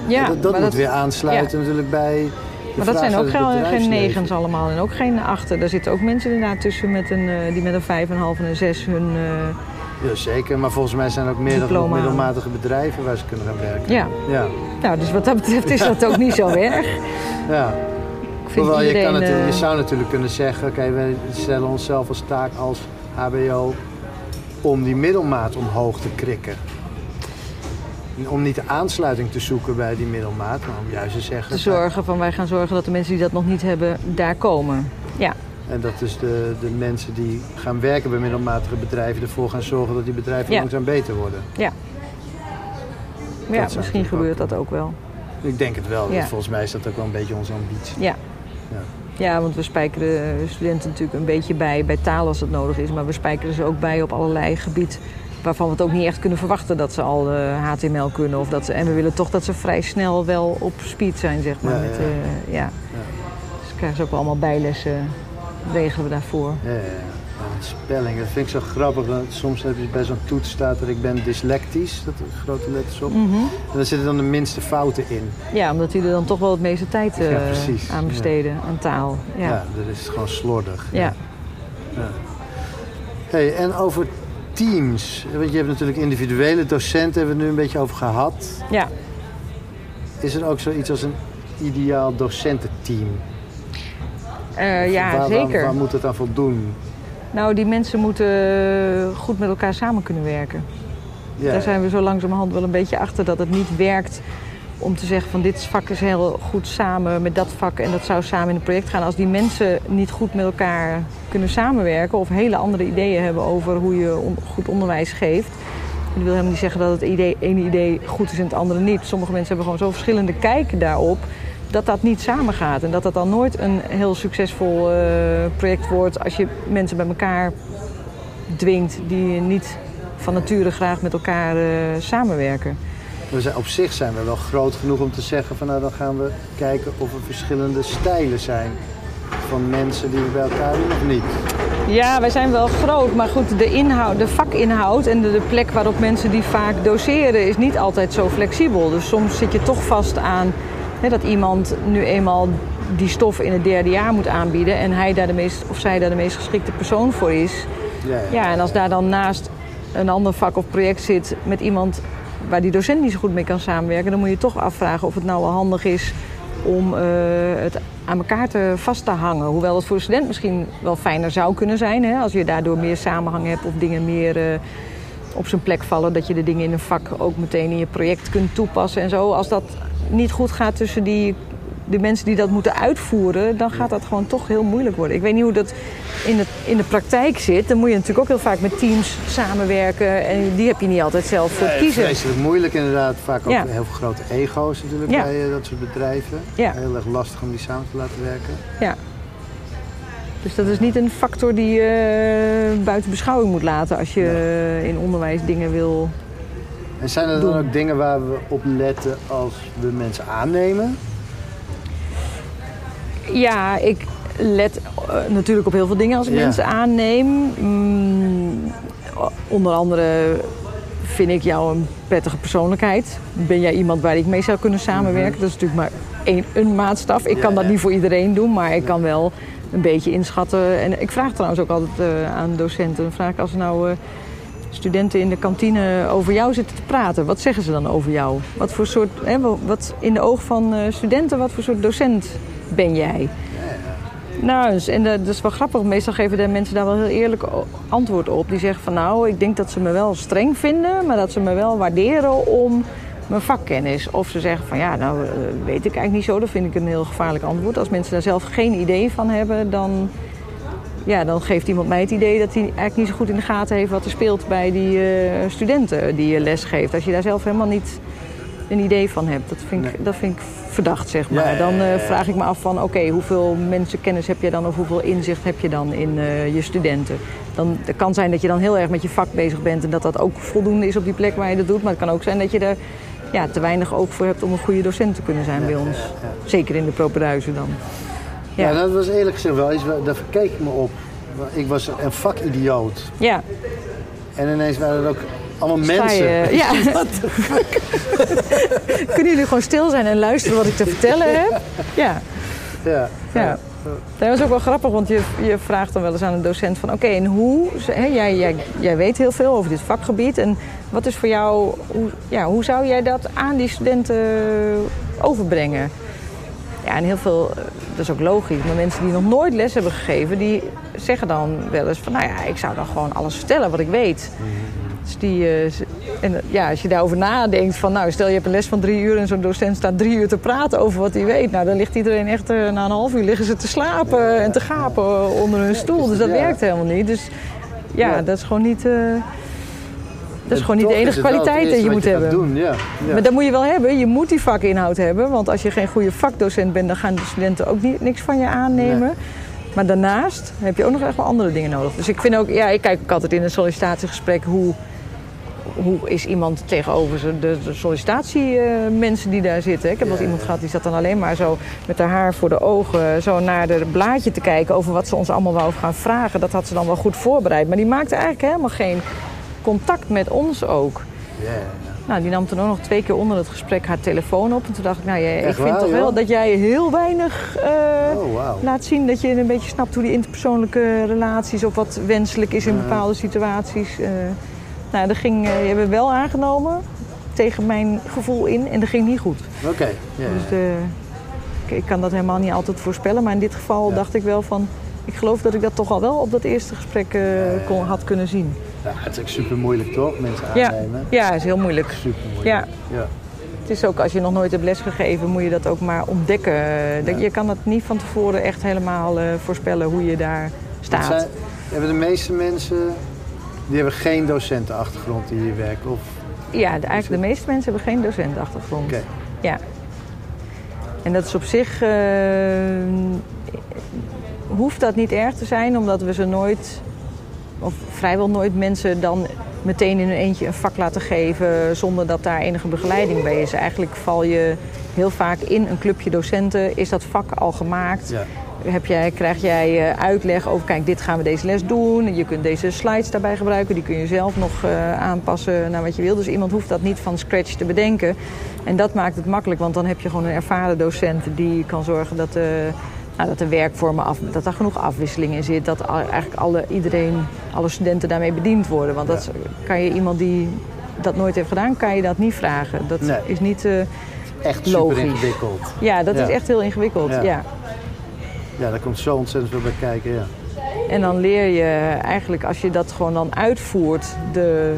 Ja, dat dat moet weer aansluiten natuurlijk bij. Maar dat zijn ook geen, negens allemaal en ook geen achten. Daar zitten ook mensen inderdaad tussen met een, eh, die met een vijf, een half en een zes hun... eh, Ja, zeker, maar volgens mij zijn er ook meer dan middelmatige bedrijven waar ze kunnen gaan werken. ja. Ja, Nou, dus wat dat betreft is dat ook niet zo erg. ja. Ik vind Hoewel je, kan het, eh, je zou natuurlijk kunnen zeggen, oké, we stellen onszelf als taak als HBO om die middelmaat omhoog te krikken. Om niet de aansluiting te zoeken bij die middelmaat, maar om juist te zeggen... te zorgen van wij gaan zorgen dat de mensen die dat nog niet hebben daar komen. Ja, En dat dus de, de mensen die gaan werken bij middelmatige bedrijven ervoor gaan zorgen dat die bedrijven Ja. langzaam beter worden. Ja. Ja, Dat misschien gebeurt ook dat ook wel. Ik denk het wel. Ja. Volgens mij is dat ook wel een beetje onze ambitie. Ja. Ja. Ja, want we spijkeren studenten natuurlijk een beetje bij, bij taal als het nodig is. Maar we spijkeren ze ook bij op allerlei gebied waarvan we het ook niet echt kunnen verwachten dat ze al eh, HTML kunnen. Of dat ze, en we willen toch dat ze vrij snel wel op speed zijn, zeg maar. Ja, met, ja. eh, ja. Dus krijgen ze ook wel allemaal bijlessen, regelen we daarvoor. Ja, ja, spelling, dat vind ik zo grappig. want Soms heb je bij zo'n toets staat dat ik ben dyslectisch, dat er grote letters op. Mhm. En daar zitten dan de minste fouten in. Ja, omdat die er dan toch wel het meeste tijd eh, aan besteden, aan taal. Ja, Ja. dat is gewoon slordig. Ja. Hey, en over teams, want je hebt natuurlijk individuele docenten, hebben we het nu een beetje over gehad. ja. Is er ook zoiets als een ideaal docententeam? Eh, ja waar, waar- zeker. Waar, moet het aan voldoen? Nou, die mensen moeten goed met elkaar samen kunnen werken. Ja, Daar zijn we zo langzamerhand wel een beetje achter dat het niet werkt om te zeggen van dit vak is heel goed samen met dat vak en dat zou samen in een project gaan. Als die mensen niet goed met elkaar kunnen samenwerken of hele andere ideeën hebben over hoe je goed onderwijs geeft. Dat wil helemaal niet zeggen dat het idee, ene idee goed is en het andere niet. Sommige mensen hebben gewoon zo verschillende kijken daarop dat dat niet samengaat. En dat dat dan nooit een heel succesvol eh, project wordt als je mensen bij elkaar dwingt die niet van nature graag met elkaar eh, samenwerken. We zijn, op zich zijn we wel groot genoeg om te zeggen van nou dan gaan we kijken of er verschillende stijlen zijn van mensen die we bij elkaar doen of niet. Ja, wij zijn wel groot, maar goed, de, inhoud, de vakinhoud en de, de plek waarop mensen die vaak doseren is niet altijd zo flexibel. Dus soms zit je toch vast aan hè, dat iemand nu eenmaal die stof in het derde jaar moet aanbieden en hij daar de meest, of zij daar de meest geschikte persoon voor is. Ja, ja. Ja, en als daar dan naast een ander vak of project zit met iemand waar die docent niet zo goed mee kan samenwerken, dan moet je toch afvragen of het nou wel handig is om eh, het aan elkaar te, vast te hangen. Hoewel het voor de student misschien wel fijner zou kunnen zijn, hè, als je daardoor meer samenhang hebt of dingen meer eh, op zijn plek vallen, dat je de dingen in een vak ook meteen in je project kunt toepassen en zo. Als dat niet goed gaat tussen die, de mensen die dat moeten uitvoeren, dan gaat dat gewoon toch heel moeilijk worden. Ik weet niet hoe dat in de, in de praktijk zit. Dan moet je natuurlijk ook heel vaak met teams samenwerken en die heb je niet altijd zelf voor Nee, kiezen. Vreselijk moeilijk inderdaad. Vaak ook Ja. heel veel grote ego's natuurlijk Ja. bij eh, dat soort bedrijven. Ja. Heel erg lastig om die samen te laten werken. Ja. Dus dat is niet een factor die je buiten beschouwing moet laten als je eh, in onderwijs dingen wil. En zijn er dan Doen. ook dingen waar we op letten als we mensen aannemen? Ja, ik let eh, natuurlijk op heel veel dingen als ik Ja. mensen aanneem. Mm, onder andere vind ik jou een prettige persoonlijkheid. Ben jij iemand waar ik mee zou kunnen samenwerken? Dat is natuurlijk maar één, een maatstaf. Ik Mhm. Ja, kan dat ja. niet voor iedereen doen, maar ik kan wel een beetje inschatten. En ik vraag trouwens ook altijd eh, aan docenten. Dan vraag ik als nou eh, studenten in de kantine over jou zitten te praten. Wat zeggen ze dan over jou? Wat voor soort, hè, wat in de oog van studenten, wat voor soort docent ben jij? Nou, dus- en dat is wel grappig. Meestal geven de mensen daar wel heel eerlijk antwoord op. Die zeggen van nou, ik denk dat ze me wel streng vinden, maar dat ze me wel waarderen om mijn vakkennis. Of ze zeggen van ja, nou eh, weet ik eigenlijk niet zo. Dat vind ik een heel gevaarlijk antwoord. Als mensen daar zelf geen idee van hebben, dan, ja, dan geeft iemand mij het idee dat hij eigenlijk niet zo goed in de gaten heeft wat er speelt bij die eh, studenten die je les geeft. Als je daar zelf helemaal niet een idee van hebt. Dat vind ik, Nee. dat vind ik verdacht, zeg maar. Ja, Dan eh, vraag ik me af van, oké, hoeveel mensenkennis heb je dan... of hoeveel inzicht heb je dan in eh, je studenten? Dan, het kan zijn dat je dan heel erg met je vak bezig bent... en dat dat ook voldoende is op die plek waar je dat doet. Maar het kan ook zijn dat je er ja, te weinig oog voor hebt... om een goede docent te kunnen zijn bij ons. Zeker in de propenduizen dan. Ja. Ja, dat was eerlijk gezegd wel iets, waar- daar verkeek ik me op. Ik was een vakidioot. ja. En ineens waren er ook allemaal mensen. je- ja. Kunnen jullie gewoon stil zijn en luisteren wat ik te vertellen heb? Ja. Ja. Ja. Dat was ook wel grappig, want je, je vraagt dan wel eens aan een docent van... oké, en hoe... Hè, jij, jij, jij weet heel veel over dit vakgebied. En wat is voor jou... Hoe, ja, hoe zou jij dat aan die studenten overbrengen? Ja, en heel veel... eh, Dat is ook logisch. Maar mensen die nog nooit les hebben gegeven... die zeggen dan wel eens van... nou ja, ik zou dan gewoon alles vertellen wat ik weet. Dus die, eh, En eh, ja, als je daarover nadenkt, van nou, stel je hebt een les van drie uur en zo'n docent staat drie uur te praten over wat hij weet. Nou, dan ligt iedereen echt eh, na een half uur liggen ze te slapen en te gapen onder hun stoel. Dus dat Ja. werkt helemaal niet. Dus ja, dat is gewoon niet, dat is En gewoon niet de enige kwaliteit die je moet gaat hebben. Doen, ja. Ja. Maar dat moet je wel hebben. Je moet die vakinhoud hebben. Want als je geen goede vakdocent bent, dan gaan de studenten ook niet, niks van je aannemen. Nee. Maar daarnaast heb je ook nog echt wel andere dingen nodig. Dus ik vind ook, ja, ik kijk ook altijd in een sollicitatiegesprek hoe, hoe is iemand tegenover de, de sollicitatiemensen die daar zitten. Ik heb wel iemand gehad die zat dan alleen maar zo met haar haar voor de ogen, zo naar de blaadje te kijken over wat ze ons allemaal wou gaan vragen. Dat had ze dan wel goed voorbereid. Maar die maakte eigenlijk helemaal geen contact met ons ook. Ja, ja. Nou, die nam toen ook nog twee keer onder het gesprek haar telefoon op. En toen dacht ik, nou, jij- ik vind waar, toch joh? wel dat jij heel weinig eh, Oh, laat zien dat je een beetje snapt hoe die interpersoonlijke relaties of wat wenselijk is in bepaalde situaties. eh. Nou, dat ging, eh, je hebt het wel aangenomen tegen mijn gevoel in en dat ging niet goed. Oké. Ja, ja. Dus de, ik, ik kan dat helemaal niet altijd voorspellen, maar in dit geval Ja. dacht ik wel van, ik geloof dat ik dat toch al wel op dat eerste gesprek eh, kon, had kunnen zien. Ja, het is super moeilijk toch? Mensen Ja, aannemen. ja, is heel moeilijk. Super moeilijk. Ja. ja. Het is ook als je nog nooit hebt lesgegeven, moet je dat ook maar ontdekken. Ja. je kan dat niet van tevoren echt helemaal eh, voorspellen hoe je daar staat. Zijn, hebben de meeste mensen, die hebben geen docentenachtergrond die hier werken? Of, Ja, de, eigenlijk de meeste mensen hebben geen docentachtergrond. oké. Ja. En dat is op zich... eh, hoeft dat niet erg te zijn, omdat we ze nooit... of vrijwel nooit mensen dan meteen in hun eentje een vak laten geven... zonder dat daar enige begeleiding bij is. Eigenlijk val je heel vaak in een clubje docenten. Is dat vak al gemaakt? Ja. Heb jij, krijg jij eh, uitleg over, kijk, dit gaan we deze les doen. Je kunt deze slides daarbij gebruiken. Die kun je zelf nog eh, aanpassen naar wat je wil. Dus iemand hoeft dat niet van scratch te bedenken. En dat maakt het makkelijk, want dan heb je gewoon een ervaren docent die kan zorgen dat, de nou, dat de werkvormen af, dat daar genoeg afwisseling in zit. Dat eigenlijk alle, iedereen, alle studenten daarmee bediend worden. Want dat kan je iemand die dat nooit heeft gedaan, kan je dat niet vragen. Dat Nee. is niet. eh, Echt Logisch. ingewikkeld. ja, dat Ja. is echt heel ingewikkeld. Ja. ja. Ja, daar komt zo ontzettend veel bij kijken. Ja. En dan leer je eigenlijk, als je dat gewoon dan uitvoert, de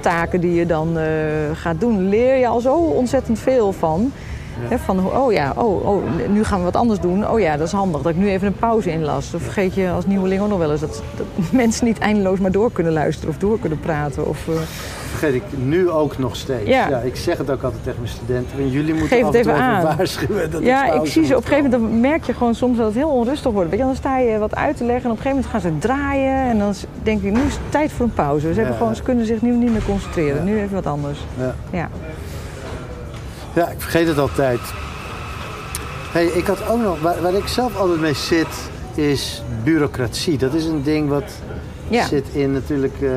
taken die je dan eh, gaat doen, leer je al zo ontzettend veel van. Ja. Hè, van, oh ja, oh, oh, nu gaan we wat anders doen. Oh ja, dat is handig dat ik nu even een pauze inlas. Of vergeet je als nieuweling ook nog wel eens dat, dat mensen niet eindeloos maar door kunnen luisteren of door kunnen praten. Of, eh, Vergeet ik nu ook nog steeds. Ja. ik zeg het ook altijd tegen mijn studenten. En jullie moeten Geef af het en toe even even aan. waarschuwen. Dat ja, ik zie ze. Op een gegeven moment dan merk je gewoon soms dat het heel onrustig wordt. Weet je, dan sta je wat uit te leggen en op een gegeven moment gaan ze draaien. En dan denk ik, nu is het tijd voor een pauze. Ze, hebben Ja. gewoon, ze kunnen zich nu niet meer concentreren. Nu even wat anders. Ja. Ja. Ja, ik vergeet het altijd. Hey, ik had ook nog, waar, waar ik zelf altijd mee zit, is bureaucratie. Dat is een ding wat Ja. zit in natuurlijk eh,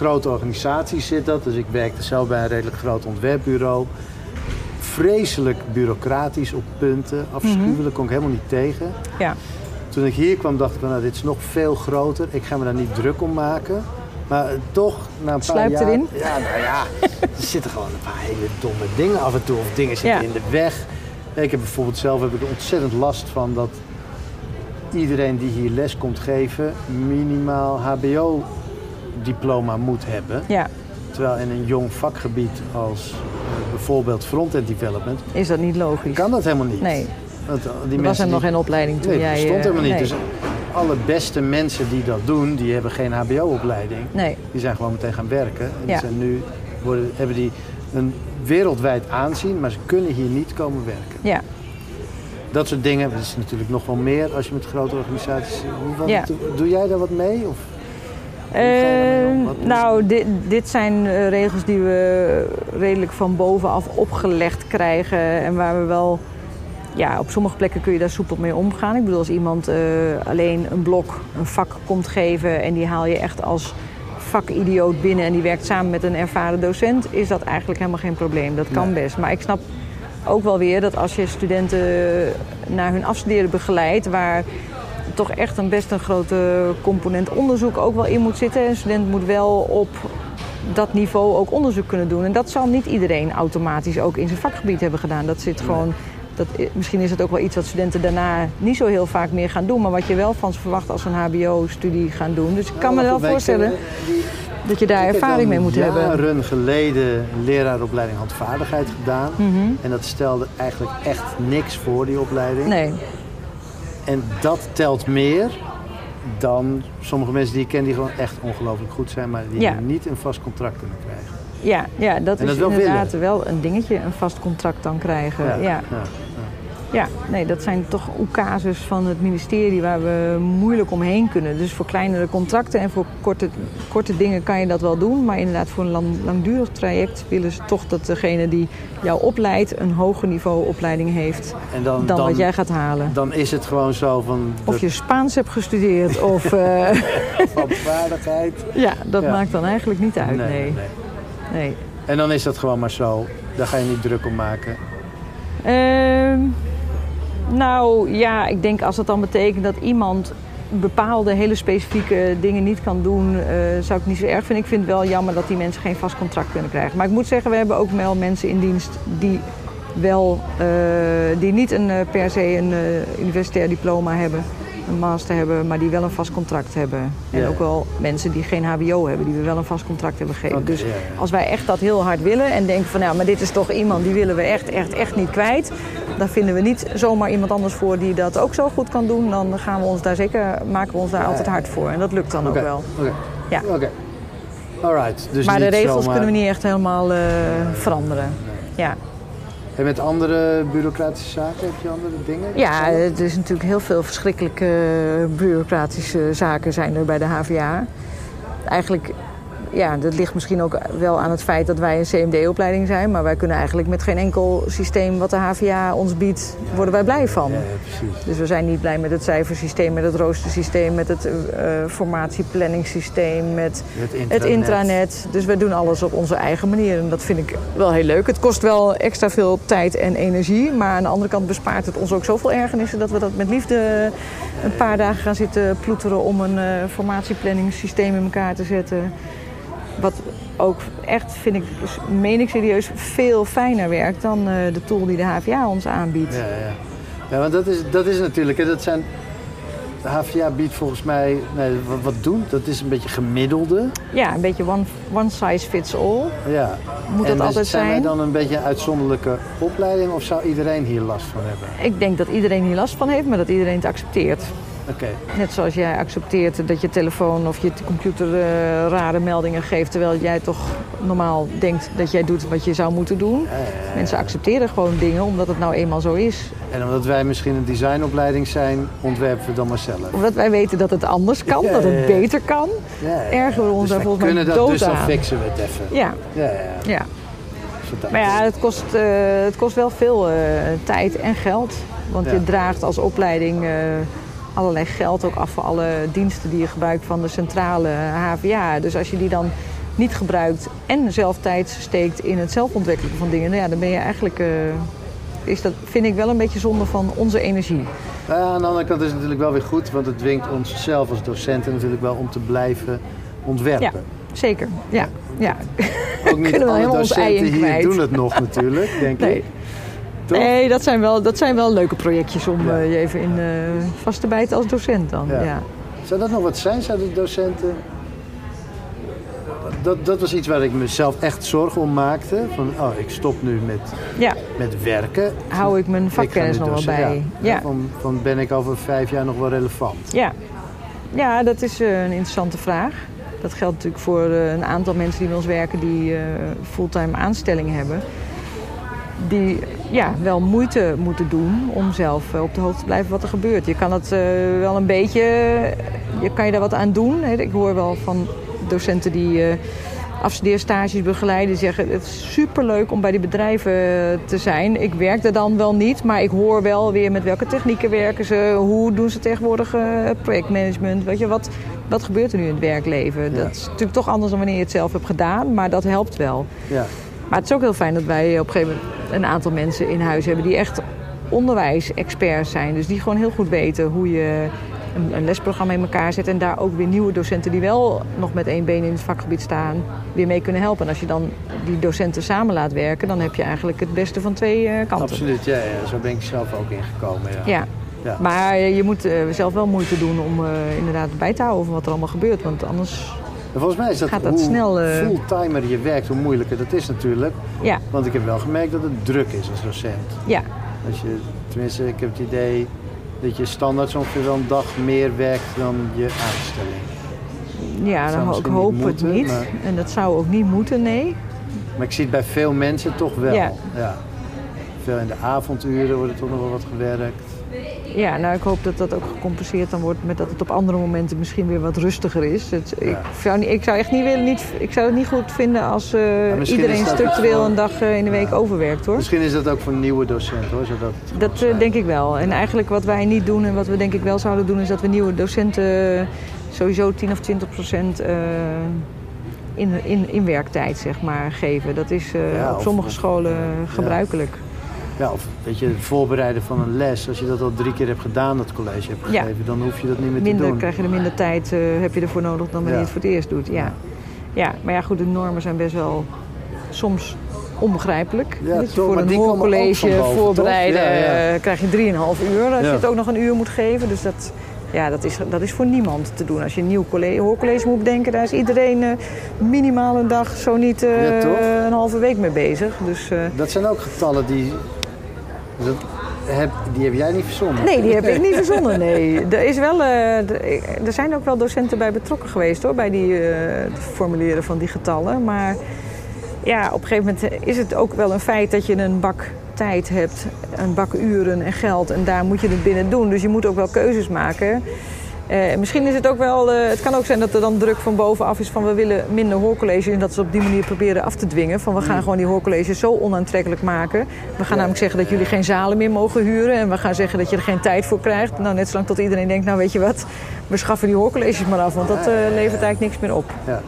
grote organisaties zit dat. Dus ik werkte zelf bij een redelijk groot ontwerpbureau. Vreselijk bureaucratisch op punten. Afschuwelijk, kon ik helemaal niet tegen. Ja. Toen ik hier kwam dacht ik, nou, dit is nog veel groter. Ik ga me daar niet druk om maken. Maar toch, na een paar jaar... erin? Ja, nou ja, er zitten gewoon een paar hele domme dingen af en toe. Of dingen zitten Ja. in de weg. Ik heb bijvoorbeeld zelf heb ik er ontzettend last van dat iedereen die hier les komt geven... minimaal hbo-diploma moet hebben. ja, Terwijl in een jong vakgebied als eh, bijvoorbeeld front-end development... is dat niet logisch? kan dat helemaal niet. Nee, Want, eh, die er was er nog die- geen opleiding toen Nee, jij... dat bestond eh, helemaal niet. nee. Dus alle beste mensen die dat doen, die hebben geen hbo-opleiding. Nee, Die zijn gewoon meteen gaan werken. En die Ja. zijn nu, worden, hebben die een wereldwijd aanzien, maar ze kunnen hier niet komen werken. ja. Dat soort dingen, dat is natuurlijk nog wel meer als je met grote organisaties... Hoe, wat, Ja. doe, doe jij daar wat mee? Of, Eh, is- nou, dit, dit zijn eh, regels die we redelijk van bovenaf opgelegd krijgen. En waar we wel... Ja, op sommige plekken kun je daar soepel mee omgaan. Ik bedoel, als iemand eh, alleen een blok, een vak komt geven... en die haal je echt als vakidioot binnen... en die werkt samen met een ervaren docent... is dat eigenlijk helemaal geen probleem. Dat kan Nee. best. Maar ik snap ook wel weer dat als je studenten naar hun afstuderen begeleidt... waar toch echt een best een grote component onderzoek ook wel in moet zitten. Een student moet wel op dat niveau ook onderzoek kunnen doen. En dat zal niet iedereen automatisch ook in zijn vakgebied hebben gedaan. Dat zit gewoon. Dat, misschien is het ook wel iets wat studenten daarna niet zo heel vaak meer gaan doen. Maar wat je wel van ze verwacht als ze een HBO-studie gaan doen. Dus ik kan me Nou, wel goed, wij voorstellen Dat je daar Ik heb ervaring mee moet hebben. jaren geleden een leraaropleiding handvaardigheid gedaan. Mhm. En dat stelde eigenlijk echt niks voor, die opleiding. Nee, En dat telt meer dan sommige mensen die ik ken die gewoon echt ongelooflijk goed zijn, maar die Ja. niet een vast contract kunnen krijgen. ja, ja dat En is dat inderdaad wel een dingetje, een vast contract dan krijgen. Ja, ja. Ja. nee, dat zijn toch oekases van het ministerie waar we moeilijk omheen kunnen. Dus voor kleinere contracten en voor korte, korte dingen kan je dat wel doen. Maar inderdaad voor een lang, langdurig traject willen ze toch dat degene die jou opleidt een hoger niveau opleiding heeft En dan, dan, dan, wat jij gaat halen. dan is het gewoon zo van Of je Spaans hebt gestudeerd of... eh, handvaardigheid. ja, dat Ja. maakt dan eigenlijk niet uit. Nee, Nee, nee, nee. nee. En dan is dat gewoon maar zo. Daar ga je niet druk om maken. Ehm, nou ja, ik denk als het dan betekent dat iemand bepaalde hele specifieke dingen niet kan doen, eh, zou ik niet zo erg vinden. Ik vind het wel jammer dat die mensen geen vast contract kunnen krijgen. Maar ik moet zeggen, we hebben ook wel mensen in dienst die wel, eh, die niet een, eh, per se een universitair diploma hebben, een master hebben, maar die wel een vast contract hebben. En Ja. ook wel mensen die geen HBO hebben, die we wel een vast contract hebben gegeven. Dus ja, ja. als wij echt dat heel hard willen en denken van nou, maar dit is toch iemand die willen we echt, echt, echt niet kwijt. Dan vinden we niet zomaar iemand anders voor die dat ook zo goed kan doen. Dan gaan we ons daar zeker, maken we ons daar altijd hard voor. En dat lukt dan ook wel. Oké. Ja. Oké. Dus maar de regels zomaar- kunnen we niet echt helemaal eh, veranderen. Ja. En met andere bureaucratische zaken heb je andere dingen? ja, er is natuurlijk heel veel verschrikkelijke bureaucratische zaken zijn er bij de HVA. Eigenlijk, ja, dat ligt misschien ook wel aan het feit dat wij een CMD-opleiding zijn. Maar wij kunnen eigenlijk met geen enkel systeem wat de HVA ons biedt, worden wij blij van. Ja, precies. Dus we zijn niet blij met het cijfersysteem, met het roostersysteem, met het eh formatieplanningssysteem, met Het intranet. het intranet. Dus we doen alles op onze eigen manier en dat vind ik wel heel leuk. Het kost wel extra veel tijd en energie, maar aan de andere kant bespaart het ons ook zoveel ergernissen dat we dat met liefde een paar dagen gaan zitten ploeteren om een eh formatieplanningssysteem in elkaar te zetten. Wat ook echt, vind ik, meen ik serieus, veel fijner werkt dan eh, de tool die de HVA ons aanbiedt. Ja, ja. ja want dat is, dat is natuurlijk, hè, dat zijn, de HVA biedt volgens mij, nee, wat, doen, dat is een beetje gemiddelde. Ja, een beetje one, one size fits all. Ja. Moet en dat altijd zijn wij zijn? dan een beetje een uitzonderlijke opleiding of zou iedereen hier last van hebben? Ik denk dat iedereen hier last van heeft, maar dat iedereen het accepteert. Net zoals jij accepteert dat je telefoon of je computer eh, rare meldingen geeft, terwijl jij toch normaal denkt dat jij doet wat je zou moeten doen. Mensen accepteren gewoon dingen omdat het nou eenmaal zo is. En omdat wij misschien een designopleiding zijn, ontwerpen we dan maar zelf. Omdat wij weten dat het anders kan, Ja, dat het beter kan, Ja, ja. ergeren we ons dus daar volgens mij kunnen dat, dus dan fixen we het even. Ja, Ja, Maar ja, het kost, eh, het kost wel veel eh, tijd en geld. Want Ja. je draagt als opleiding allerlei geld ook af voor alle diensten die je gebruikt van de centrale HVA. Dus als je die dan niet gebruikt en zelf tijd steekt in het zelf ontwikkelen van dingen, nou ja, dan ben je eigenlijk. eh, is dat, vind ik wel een beetje zonde van onze energie. Nou ja, aan de andere kant is het natuurlijk wel weer goed, want het dwingt ons zelf als docenten natuurlijk wel om te blijven ontwerpen. Zeker, ja. ja. Ook niet alle docenten hier kwijt. doen het nog natuurlijk, denk Nee. ik. Toch? Nee, dat zijn, wel, dat zijn wel leuke projectjes om Ja. eh, je even in eh, vast te bijten als docent dan. Ja. Ja. Zou dat nog wat zijn? Zouden docenten... Dat, dat was iets waar ik mezelf echt zorgen om maakte. Van, oh, ik stop nu met, ja. met werken. hou ik mijn vakkennis nu nog wel bij. Ja. Van, van ben ik over vijf jaar nog wel relevant? ja. ja dat is eh, een interessante vraag. Dat geldt natuurlijk voor een aantal mensen die bij ons werken die fulltime aanstellingen hebben. Die ja, wel moeite moeten doen om zelf eh, op de hoogte te blijven wat er gebeurt. Je kan het eh, wel een beetje, je kan je daar wat aan doen. Ik hoor wel van docenten die eh afstudeerstages begeleiden. Die zeggen het is superleuk om bij die bedrijven te zijn. Ik werk er dan wel niet, maar ik hoor wel weer met welke technieken werken ze. Hoe doen ze tegenwoordig projectmanagement? Weet je, wat, wat gebeurt er nu in het werkleven? Ja. Dat is natuurlijk toch anders dan wanneer je het zelf hebt gedaan, maar dat helpt wel. Ja. Maar het is ook heel fijn dat wij op een gegeven moment een aantal mensen in huis hebben die echt onderwijsexperts zijn. Dus die gewoon heel goed weten hoe je een, lesprogramma in elkaar zet. En daar ook weer nieuwe docenten die wel nog met één been in het vakgebied staan, weer mee kunnen helpen. En als je dan die docenten samen laat werken, dan heb je eigenlijk het beste van twee eh, kanten. Absoluut, ja, ja. Zo ben ik zelf ook ingekomen. Ja. Ja. Ja. Maar je moet eh, zelf wel moeite doen om eh, inderdaad bij te houden van wat er allemaal gebeurt. Want anders En volgens mij is dat, Gaat dat hoe snel, eh, fulltimer je werkt, hoe moeilijker dat is natuurlijk. Ja, Want ik heb wel gemerkt dat het druk is als docent. ja. Als je, tenminste, ik heb het idee dat je standaard ongeveer wel een dag meer werkt dan je aanstelling. Ja, dan, ik misschien niet hoop het niet. maar- En dat zou ook niet moeten, nee. Maar ik zie het bij veel mensen toch wel. Ja. Veel in de avonduren wordt er toch nog wel wat gewerkt. Ja, nou ik hoop dat dat ook gecompenseerd dan wordt met dat het op andere momenten misschien weer wat rustiger is. Het, ik, zou, niet- ik zou echt niet willen, niet, ik zou het niet goed vinden als eh, iedereen structureel een dag eh, in de week overwerkt hoor. Misschien is dat ook voor nieuwe docenten hoor, zodat Dat eh, denk ik wel. En eigenlijk wat wij niet doen en wat we denk ik wel zouden doen, is dat we nieuwe docenten sowieso 10 of 20 procent in, in, in werktijd zeg maar, geven. Dat is Ja, op sommige scholen gebruikelijk. Ja, of weet je, het voorbereiden van een les, als je dat al drie keer hebt gedaan, dat college hebt Ja. gegeven, dan hoef je dat niet meer te Minder doen. krijg je er minder tijd, eh, heb je ervoor nodig dan wanneer Ja. je het voor het eerst doet. Ja. Ja, maar ja goed, de normen zijn best wel soms onbegrijpelijk. Ja, toch, voor een van boven, voorbereiden? Ja, eh, krijg je 3,5 uur als je het ook nog een uur moet geven. Dus dat, ja, dat, is, dat is voor niemand te doen. Als je een nieuw college, hoorcollege moet bedenken, daar is iedereen eh, minimaal een dag, zo niet Ja, een halve week mee bezig. Dus, Dat zijn ook getallen die, dat heb, die heb jij niet verzonnen. Nee, die heb ik niet verzonnen. Nee. Er, is wel, eh, er er zijn ook wel docenten bij betrokken geweest hoor, bij die, eh, het formuleren van die getallen. Maar ja, op een gegeven moment is het ook wel een feit dat je een bak tijd hebt, een bak uren en geld en daar moet je het binnen doen. Dus je moet ook wel keuzes maken. Eh, misschien is het ook wel, eh, het kan ook zijn dat er dan druk van bovenaf is van we willen minder hoorcolleges en dat ze op die manier proberen af te dwingen. Van we gaan gewoon die hoorcolleges zo onaantrekkelijk maken. We gaan namelijk zeggen dat jullie geen zalen meer mogen huren en we gaan zeggen dat je er geen tijd voor krijgt. Nou, net zolang tot iedereen denkt, nou weet je wat, we schaffen die hoorcolleges maar af, want dat eh, levert eigenlijk niks meer op. Ja.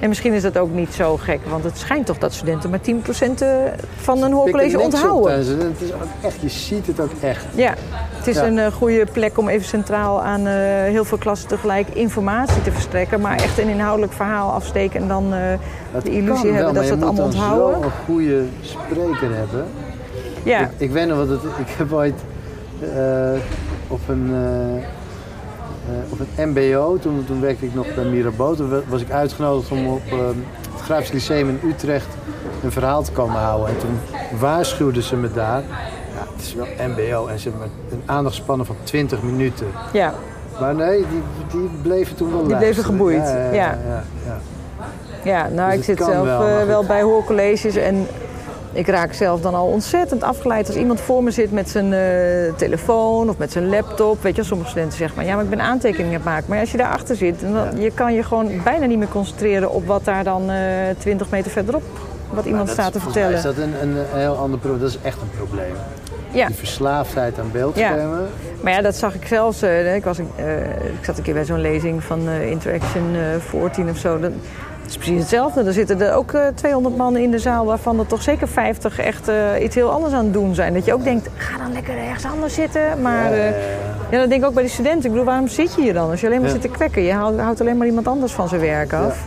En misschien is dat ook niet zo gek, want het schijnt toch dat studenten maar 10% eh, van een hoorcollege onthouden. het- is ook echt, je ziet het ook echt. Ja, het is Ja. een eh, goede plek om even centraal aan eh, heel veel klassen tegelijk informatie te verstrekken. Maar echt een inhoudelijk verhaal afsteken en dan de illusie hebben wel, dat ze het je allemaal moet onthouden. zo een goede spreker hebben. Ja, Ik, ik weet nog wat het, ik heb ooit op een op het MBO, toen, toen werkte ik nog bij Mirabeau, toen wa- was ik uitgenodigd om op eh, het Grafisch Lyceum in Utrecht een verhaal te komen houden. En toen waarschuwden ze me daar. Ja, het is wel MBO en ze hebben een aandachtspannen van 20 minuten. ja. Maar nee, die, die bleven toen wel Die bleven luisteren. geboeid, Ja, ja, ja. ja, nou Dus ik zit zelf wel, wel, maar wel bij hoorcolleges en ik raak zelf dan al ontzettend afgeleid als iemand voor me zit met zijn eh, telefoon of met zijn laptop. Weet je, sommige studenten zeggen maar ja, maar ik ben aantekeningen aan het maken. Maar als je daarachter zit, dan, Ja. je kan je gewoon bijna niet meer concentreren op wat daar dan eh 20 meter verderop, wat iemand staat te vertellen. Is dat een, een heel ander probleem? Dat is echt een probleem. Ja. Die verslaafdheid aan beeldschermen. Maar ja, dat zag ik zelfs. eh, ik, was, ik zat een keer bij zo'n lezing van Interaction eh 14 of zo. Dat, is precies hetzelfde. Er zitten er ook eh, 200 man in de zaal, waarvan er toch zeker 50 echt eh, iets heel anders aan het doen zijn. Dat je ook denkt, ga dan lekker ergens anders zitten. Maar Ja, ja, eh, dat denk ik ook bij de studenten. Ik bedoel, waarom zit je hier dan? Als je alleen maar zit te kwekken. Je houdt, houdt alleen maar iemand anders van zijn werk af.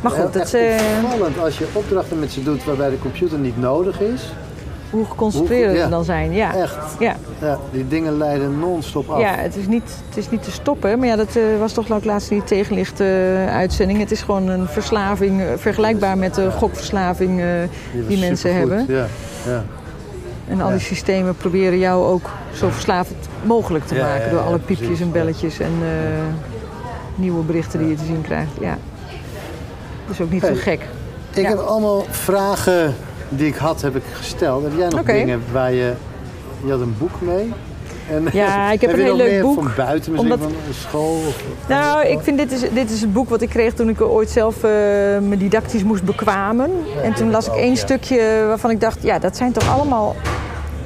Maar goed, dat, echt eh, opvallend als je opdrachten met ze doet waarbij de computer niet nodig is. Hoe geconcentreerd ja. ze dan zijn. Ja. Echt. Ja. Ja, die dingen leiden non-stop af. Ja, het is, niet, het is niet te stoppen. Maar ja, dat eh, was toch ook laatst die tegenlichte eh, uitzending. Het is gewoon een verslaving, eh, vergelijkbaar met de gokverslaving was die mensen hebben. Ja, ja. En al die systemen proberen jou ook zo verslavend mogelijk te maken. door alle piepjes precies, en belletjes en nieuwe berichten die je te zien krijgt. Ja. Dat is ook niet Hey. zo gek. Ik heb allemaal vragen die ik had, heb ik gesteld. Heb jij nog dingen waar je... Je had een boek mee. En, Ja, ik heb een heel leuk boek, van buiten misschien, omdat- van een school? Of, Nou, ik vind dit is, dit is het boek wat ik kreeg toen ik ooit zelf eh, me didactisch moest bekwamen. En toen las ik ook, één ja. stukje waarvan ik dacht, ja, dat zijn toch allemaal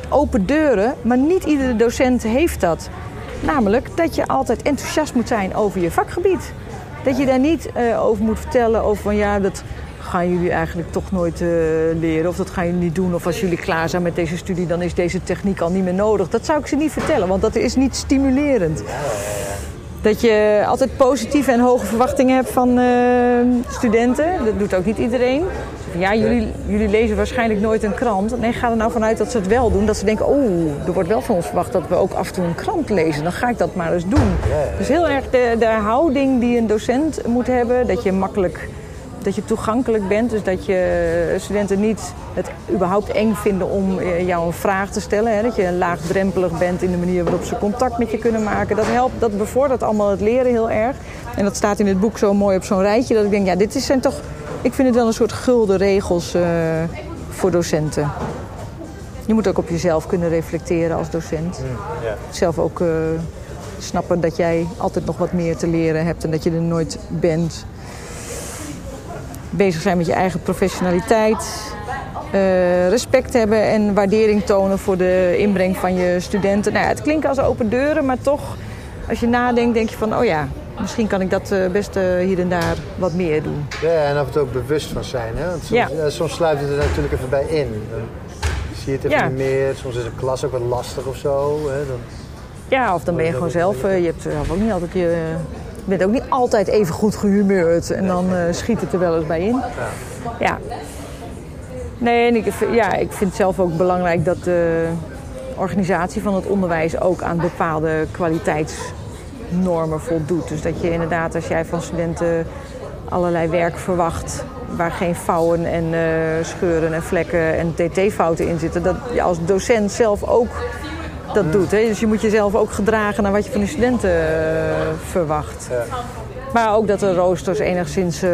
open deuren. Maar niet iedere docent heeft dat. Namelijk dat je altijd enthousiast moet zijn over je vakgebied. Dat je daar niet eh, over moet vertellen over van ja, dat gaan jullie eigenlijk toch nooit eh, leren. Of dat gaan jullie niet doen. Of als jullie klaar zijn met deze studie, dan is deze techniek al niet meer nodig. Dat zou ik ze niet vertellen, want dat is niet stimulerend. Dat je altijd positieve en hoge verwachtingen hebt van eh, studenten. Dat doet ook niet iedereen. Ja, jullie, jullie lezen waarschijnlijk nooit een krant. Nee, ga er nou vanuit dat ze het wel doen. Dat ze denken, oh, er wordt wel van ons verwacht dat we ook af en toe een krant lezen. Dan ga ik dat maar eens doen. Dus heel erg de, de houding die een docent moet hebben. Dat je makkelijk, dat je toegankelijk bent. Dus dat je studenten niet het überhaupt eng vinden om eh, jou een vraag te stellen. Hè? Dat je laagdrempelig bent in de manier waarop ze contact met je kunnen maken. Dat helpt, dat bevordert allemaal het leren heel erg. En dat staat in het boek zo mooi op zo'n rijtje. Dat ik denk, ja, dit is- zijn toch... Ik vind het wel een soort gulden regels eh, voor docenten. Je moet ook op jezelf kunnen reflecteren als docent. Ja. Zelf ook eh, snappen dat jij altijd nog wat meer te leren hebt en dat je er nooit bent. Bezig zijn met je eigen professionaliteit. Eh, respect hebben en waardering tonen voor de inbreng van je studenten. Nou ja, het klinkt als open deuren, maar toch, als je nadenkt, denk je van: oh ja, misschien kan ik dat eh, best eh, hier en daar wat meer doen. Ja, en af en toe ook bewust van zijn. Hè? Want soms, Ja. soms sluit het er natuurlijk even bij in. Dan zie je het even Ja. niet meer. Soms is een klas ook wat lastig of zo. Hè? Dan, Ja, of dan ben je gewoon zelf. je hebt zelf ook niet altijd je. Je bent ook niet altijd even goed gehumeurd. En dan eh, schiet het er wel eens bij in. Ja. Nee, en ik, ja, ik vind zelf ook belangrijk dat de organisatie van het onderwijs ook aan bepaalde kwaliteitsnormen voldoet. Dus dat je inderdaad, als jij van studenten allerlei werk verwacht waar geen vouwen en eh, scheuren en vlekken en tt-fouten in zitten, dat je als docent zelf ook dat doet. Hè? Dus je moet jezelf ook gedragen naar wat je van de studenten eh, verwacht. Ja. Maar ook dat de roosters enigszins eh,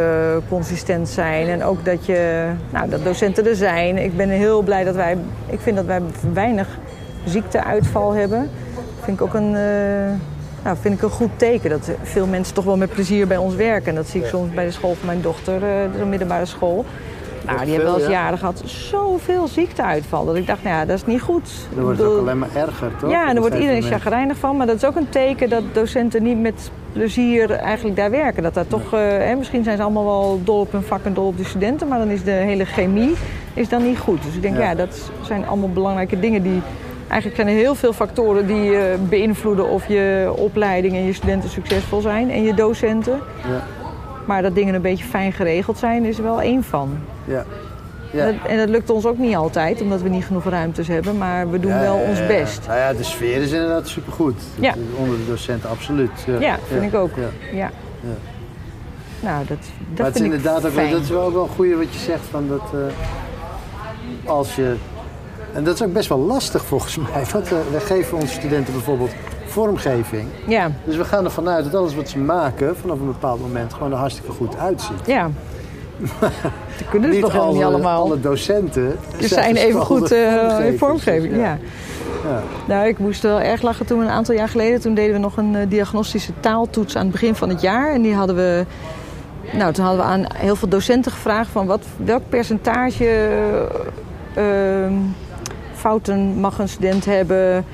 consistent zijn. En ook dat, je, nou, dat docenten er zijn. Ik ben heel blij dat wij... Ik vind dat wij weinig ziekteuitval hebben. Vind ik ook een, eh, nou, vind ik een goed teken. Dat veel mensen toch wel met plezier bij ons werken. En dat zie ik soms bij de school van mijn dochter, de middelbare school. Nou, die hebben wel eens ja. jaren gehad zoveel ziekteuitval. Dat ik dacht, nou ja, dat is niet goed. dan wordt het ook alleen maar erger, toch? ja, en een wordt iedereen chagrijnig van. Maar dat is ook een teken dat docenten niet met plezier eigenlijk daar werken. Dat daar toch, eh, hè, misschien zijn ze allemaal wel dol op hun vak en dol op de studenten. Maar dan is de hele chemie is dan niet goed. Dus ik denk, Ja. ja, dat zijn allemaal belangrijke dingen die... Eigenlijk zijn er heel veel factoren die eh, beïnvloeden of je opleiding en je studenten succesvol zijn. En je docenten. Ja, Maar dat dingen een beetje fijn geregeld zijn, is er wel één van. ja. Ja. En, dat, en dat lukt ons ook niet altijd, omdat we niet genoeg ruimtes hebben. Maar we doen Ja, wel ons ja. best. Nou ja, de sfeer is inderdaad supergoed. Ja. Onder de docenten, absoluut. Ja, vind ik ook. Ja. Ja. Ja. Nou, dat, dat maar het is vind ik inderdaad ook dat is wel ook wel een goeie wat je zegt van dat eh, als je en dat is ook best wel lastig volgens mij. Want we geven onze studenten bijvoorbeeld vormgeving. Ja, Dus we gaan ervan uit dat alles wat ze maken vanaf een bepaald moment gewoon er hartstikke goed uitziet. ja. Dat kunnen ze toch helemaal niet alle, allemaal. alle docenten Ze zijn even goed eh, in vormgeving. Ja. Ja. Nou, ik moest wel erg lachen toen een aantal jaar geleden. Toen deden we nog een eh, diagnostische taaltoets aan het begin van het jaar. En die hadden we. Nou, toen hadden we aan heel veel docenten gevraagd van wat, welk percentage eh, fouten mag een student hebben.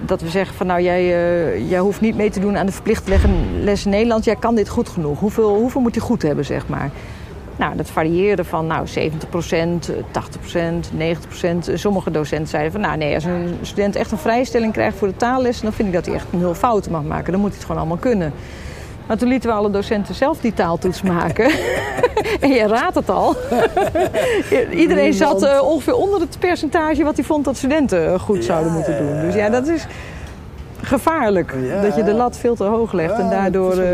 Dat we zeggen van nou, jij, eh, jij hoeft niet mee te doen aan de verplichte leggen- lessen Nederlands. Jij kan dit goed genoeg. Hoeveel, hoeveel moet je goed hebben, zeg maar? Nou, dat varieerde van nou, 70%, 80%, 90%. Sommige docenten zeiden van nou nee, als een student echt een vrijstelling krijgt voor de taallessen, dan vind ik dat hij echt nul fouten mag maken. Dan moet hij het gewoon allemaal kunnen. Maar toen lieten we alle docenten zelf die taaltoets maken. en je raadt het al. Iedereen zat eh, ongeveer onder het percentage wat hij vond dat studenten goed zouden moeten doen. Dus ja, dat is gevaarlijk. Ja. Dat je de lat veel te hoog legt Ja, en daardoor eh,